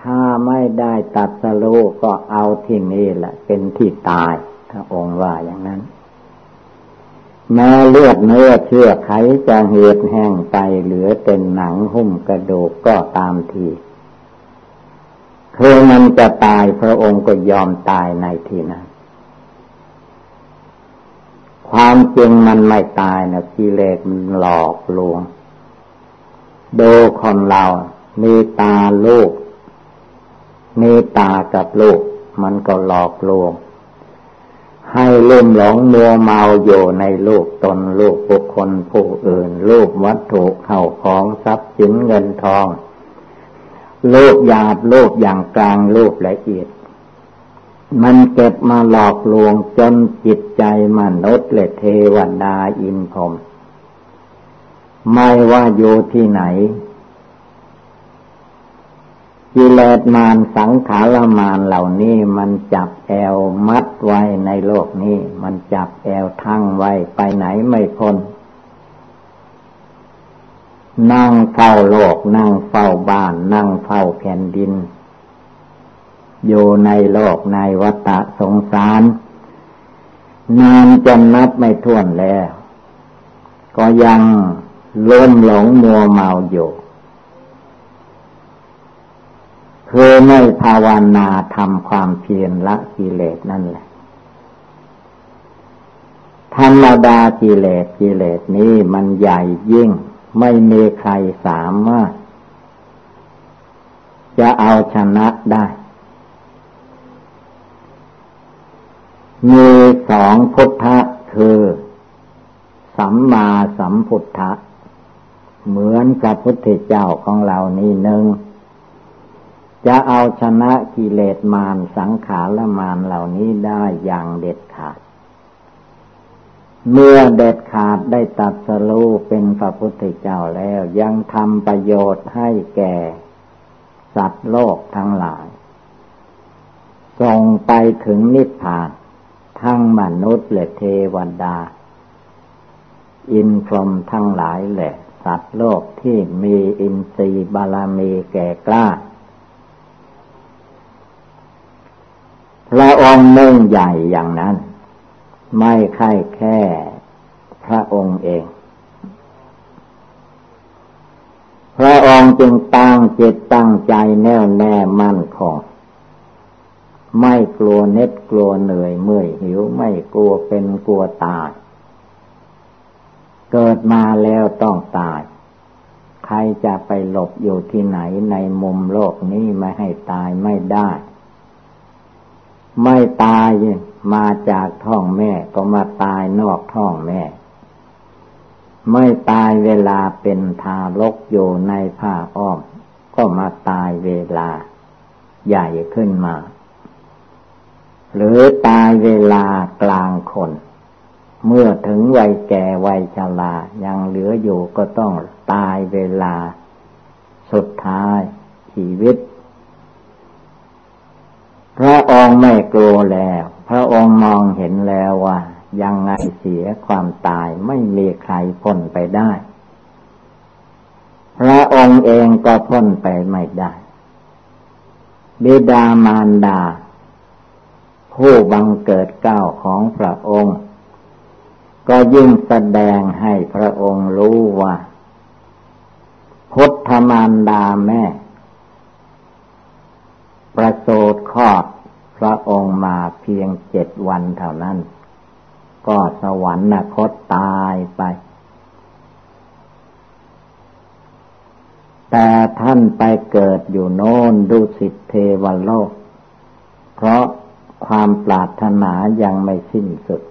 Speaker 1: ถ้าไม่ได้ตัดสโลก็เอาที่นี่แหละ เป็นที่ตาย ถ้าองค์ว่าอย่างนั้น แม้เลือดเนื้อเชื่อไขจะเหือดแห้งไปเหลือเป็นหนังหุ้มกระดูกก็ตามทีคือมันจะตายพระองค์ก็ยอมตายในที่นั้น ความจริงมันไม่ตายนะกิเลสมันหลอกลวง ดูคนเรา มีตาลูก มีตากับลูก มันก็หลอกลวง ให้ลุ่มหลงมัวเมาอยู่ในโลกตนโลกบุคคลผู้อื่นโลกวัตถุเข้าของทรัพย์สินเงินทอง โลกหยาบโลกอย่างกลางโลกละเอียด มันเก็บมาหลอกลวงจนจิตใจมนุษย์และเทวดาอินพรมไม่ว่าอยู่ที่ไหน กิเลสมารสังขารมารเหล่านี้มันจับแอวมัดไว้ในโลกนี้ มันจับแอวทั้งไว้ไปไหนไม่พ้นนั่งเฝ้าโลก นั่งเฝ้าบ้าน นั่งเฝ้าแผ่นดิน อยู่ในโลกในวัฏสงสาร นานจนนับไม่ถ้วนแล้ว ก็ยังล้มหลงมัวเมาอยู่ คือไม่ภาวนาทำความเพียรละกิเลสนั่นแหละ ธรรมดากิเลสกิเลสนี้มันใหญ่ยิ่ง ไม่มีใครสามารถ จะเอาชนะได้ มีสองพุทธะคือสัมมาสัมพุทธะเหมือนกับพุทธเจ้าของเรานี่หนึ่ง จะเอาชนะกิเลสมารสังขารละมารเหล่านี้ได้อย่างเด็ดขาด เมื่อเด็ดขาดได้ตัดสรู้เป็นพระพุทธเจ้าแล้วยังทำประโยชน์ให้แก่ สัตว์โลกทั้งหลาย ส่งไปถึงนิพพาน ทั้งมนุษย์และเทวดา อินพรหมทั้งหลายแหละ สัตว์โลกที่มีอินทรีย์บารมีแก่กล้า พระองค์นึ่งใหญ่อย่างนั้น ไม่ใช่แค่พระองค์เอง พระองค์จึงตั้งจิตตั้งใจแน่วแน่มั่นคงไม่กลัวเน็ดกลัวเหนื่อยเมื่อยหิวไม่กลัวเป็นกลัวตาย เกิดมาแล้วต้องตาย ใครจะไปหลบอยู่ที่ไหนในมุมโลกนี้ไม่ให้ตายไม่ได้ ไม่ตายมาจากท้องแม่ก็มาตายนอกท้องแม่ ไม่ตายเวลาเป็นทารกอยู่ในผ้าอ้อม ก็มาตายเวลา ใหญ่ขึ้นมา หรือตายเวลากลางคน เมื่อถึงวัยแก่วัยชรายังเหลืออยู่ก็ต้องตายเวลา สุดท้ายชีวิต พระองค์ไม่กลัวแล้ว พระองค์มองเห็นแล้วว่า ยังไงเสียความตายไม่มีใครพ้นไปได้ พระองค์เองก็พ้นไปไม่ได้บิดามารดา ผู้บังเกิดเก้าของพระองค์ ก็ยิ่งแสดงให้พระองค์รู้ว่า พุทธมารดาแม่ ประโสดคลอดพระองค์มาเพียงเจ็ดวันเท่านั้น ก็สวรรคตตายไป แต่ท่านไปเกิดอยู่โน้นดุสิตเทวโลก เพราะความปรารถนายังไม่สิ้นสุด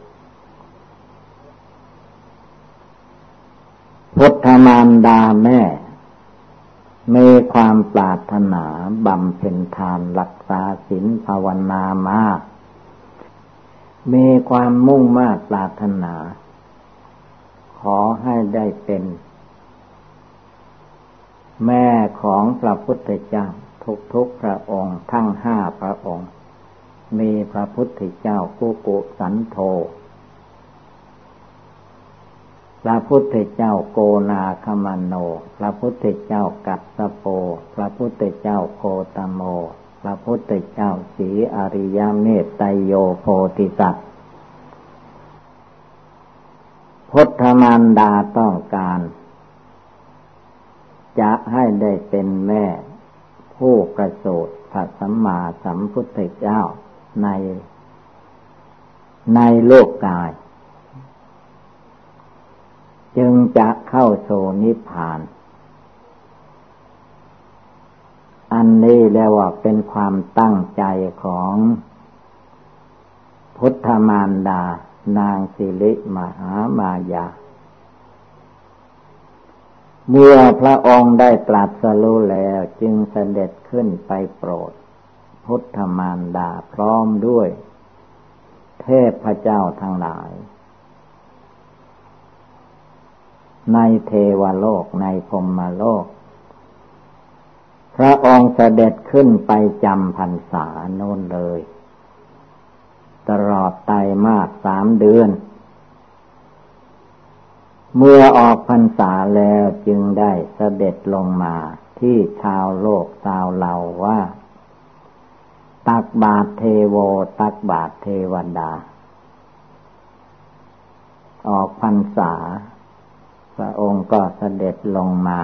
Speaker 1: พุทธมารดาแม่ มีความปรารถนาบำเพ็ญทานรักษาศีลภาวนามาก มีความมุ่งมากปรารถนา ขอให้ได้เป็น แม่ของพระพุทธเจ้าทุกทุกพระองค์ทั้งห้าพระองค์ มีพระพุทธเจ้ากุกุสันโธ ระพุทธเจ้าโกนาคมันโน พระพุทธเจ้ากัสสโป พระพุทธเจ้าโคตโม พระพุทธเจ้าสีอริยเมตไตโยโพธิสัตว์พุทธมารดาต้องการ จะให้ได้เป็นแม่ ผู้ประสูติพระสัมมาสัมพุทธเจ้าใน ในโลกกาย จึงจะเข้าโซนิพพาน อันนี้เรียกว่าเป็นความตั้งใจของพุทธมารดา นางสิริมหามายา เมื่อพระองค์ได้ตรัสรู้แล้วจึงเสด็จขึ้นไปโปรด พุทธมารดาพร้อมด้วย เทพพระเจ้าทั้งหลาย ในเทวโลกในพรมโลก พระองค์เสด็จขึ้นไปจำพรรษาโน่นเลย ตลอดไตมากสามเดือน เมื่อออกพรรษาแล้วจึงได้เสด็จลงมาที่ชาวโลกชาวเราว่า ตักบาทเทโวตักบาทเทวดา ออกพรรษา พระองค์ก็เสด็จลงมา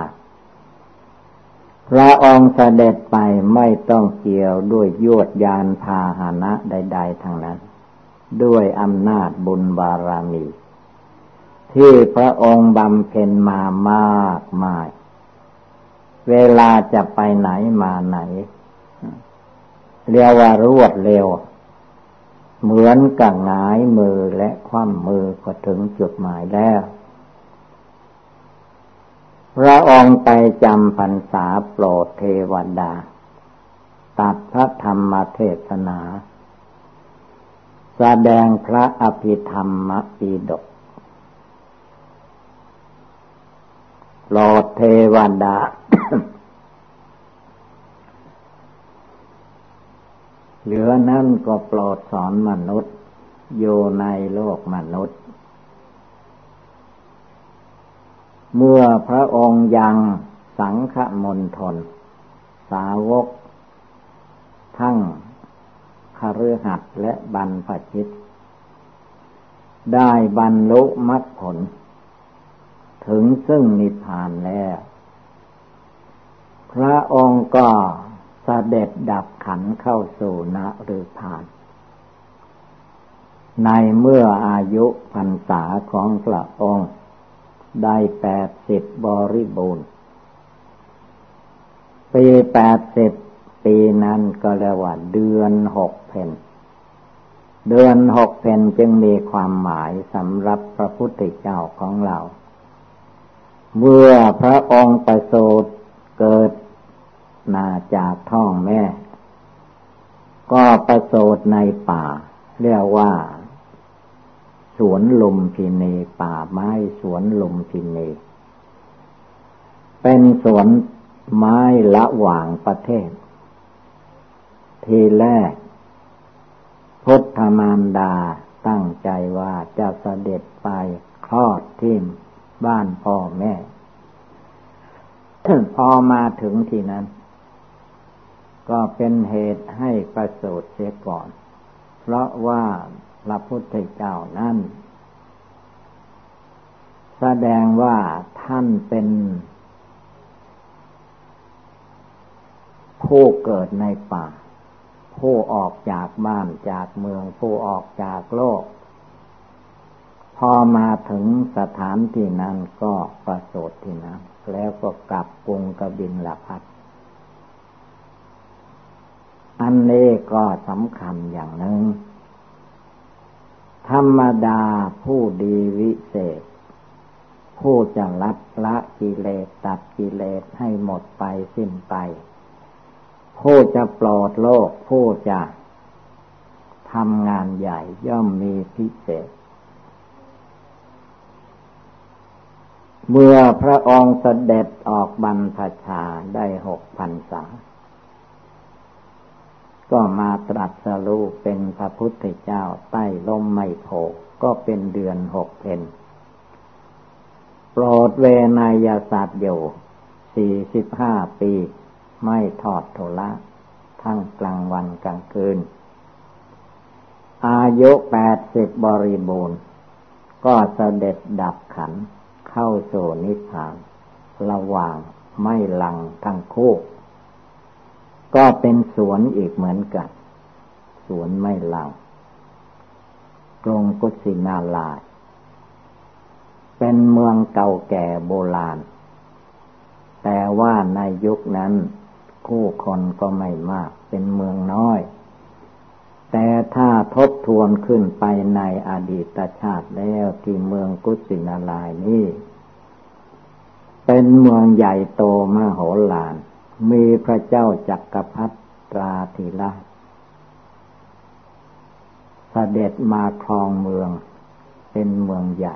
Speaker 1: พระองค์เสด็จไปไม่ต้องเกี่ยวด้วยยวดยานพาหนะใด ๆทั้งนั้น ด้วยอำนาจบุญบารมี ที่พระองค์บำเพ็ญมามากมาย เวลาจะไปไหนมาไหน เรียกว่ารวดเร็วเหมือนกับงายมือและคว่ำมือก็ถึงจุดหมายแล้ว พระองค์ไปจำพรรษาโปรดเทวดา ตัดพระธรรมเทศนา แสดงพระอภิธรรมปีดกโปรดเทวดา เหลือนั่นก็โปรดสอนมนุษย์ อยู่ในโลกมนุษย์ เมื่อพระองค์ยังสังฆมนทน สาวก ทั้งคฤหัสถ์และบรรพชิต ได้บรรลุมรรคผล ถึงซึ่งนิพพานแล้ว พระองค์ก็เสด็จดับขันเข้าสู่นหรือพาน ในเมื่ออายุพรรษาของพระองค์ ได้แปดสิบบริบูรณ์ ปีแปดสิบปีนั้นก็เรียกว่าเดือนหกเพนเดือนหกเพนจึงมีความหมายสำหรับพระพุทธเจ้าของเรา เมื่อพระองค์ประสูติเกิดนาจากท้องแม่ ก็ประสูติในป่า เรียกว่า สวนลุมพินีป่าไม้สวนลุมพินีเป็นสวนไม้ละหว่างประเทศ ทีแรก พุทธมารดาตั้งใจว่าจะเสด็จไปคลอดที่บ้านพ่อแม่ พอมาถึงที่นั้น ก็เป็นเหตุให้ประสูติเสียก่อน เพราะว่า พระพุทธเจ้านั้น แสดงว่าท่านเป็น ผู้เกิดในป่า ผู้ออกจากบ้านจากเมือง ผู้ออกจากโลก พอมาถึงสถานที่นั้นก็ประสูติที่นั้น แล้วก็กลับกรุงกบินละพัดอันนี้ก็สำคัญอย่างหนึ่ง ธรรมดาผู้ดีวิเศษ ผู้จะลัดละกิเลสตัดกิเลสให้หมดไปสิ้นไป ผู้จะปลอดโลก ผู้จะทำงานใหญ่ย่อมมีพิเศษ เมื่อพระองค์เสด็จออกบรรพชาได้หกพันษา ก็มาตรัสรู้เป็นพระพุทธเจ้าใต้ลมไม่โพก็เป็นเดือนหกเพนโปรดเวนยศาสตร์อยู่สี่สิบห้าปี ไม่ทอดโทละ ทั้งกลางวันกลางคืน อายุแปดสิบบริบูรณ์ ก็เสด็จดับขันเข้าสู่นิพพาน ระหว่างไม่หลังทั้งคู่ ก็เป็นสวนอีกเหมือนกัน สวนไม่ลังกรงกุสินาลาย เป็นเมืองเก่าแก่โบราณ แต่ว่าในยุคนั้นคู่คนก็ไม่มาก เป็นเมืองน้อย แต่ถ้าทบทวนขึ้นไปในอดีตชาติแล้วที่เมืองกุสินาลายนี้ เป็นเมืองใหญ่โตมโหฬาร มีพระเจ้าจักรพรรดิราธิราชเสด็จมาครองเมืองเป็นเมืองใหญ่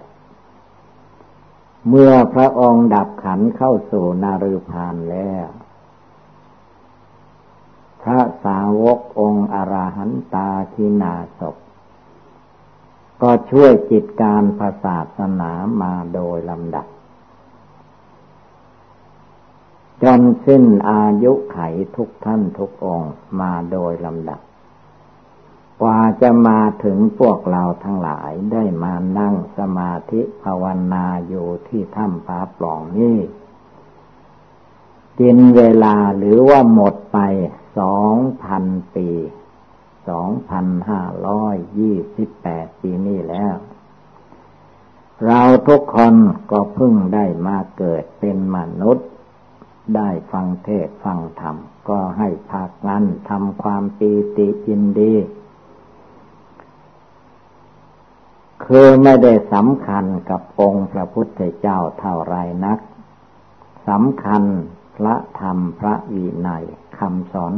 Speaker 1: เมื่อพระองค์ดับขันเข้าสู่นารุพานแล้ว พระสาวกองค์อราหันตาทินาศพก็ช่วยจิตการภาศาสนามาโดยลำดับ จนสิ้นอายุไขทุกท่านทุกองมาโดยลำดับกว่าจะมาถึงพวกเราทั้งหลายได้มานั่งสมาธิภาวนาอยู่ที่ถ้ำผาปล่องนี้กินเวลาหรือว่าหมดไปสองพันปีสองพันห้าร้อยยี่สิบแปดปีนี้แล้ว เราทุกคนก็เพิ่งได้มาเกิดเป็นมนุษย์ ได้ฟังเทศฟังธรรม ก็ให้พากันทำความปีติยินดี คือไม่ได้สำคัญกับองค์พระพุทธเจ้าเท่าไรนักสำคัญพระธรรมพระวินัยคำสอน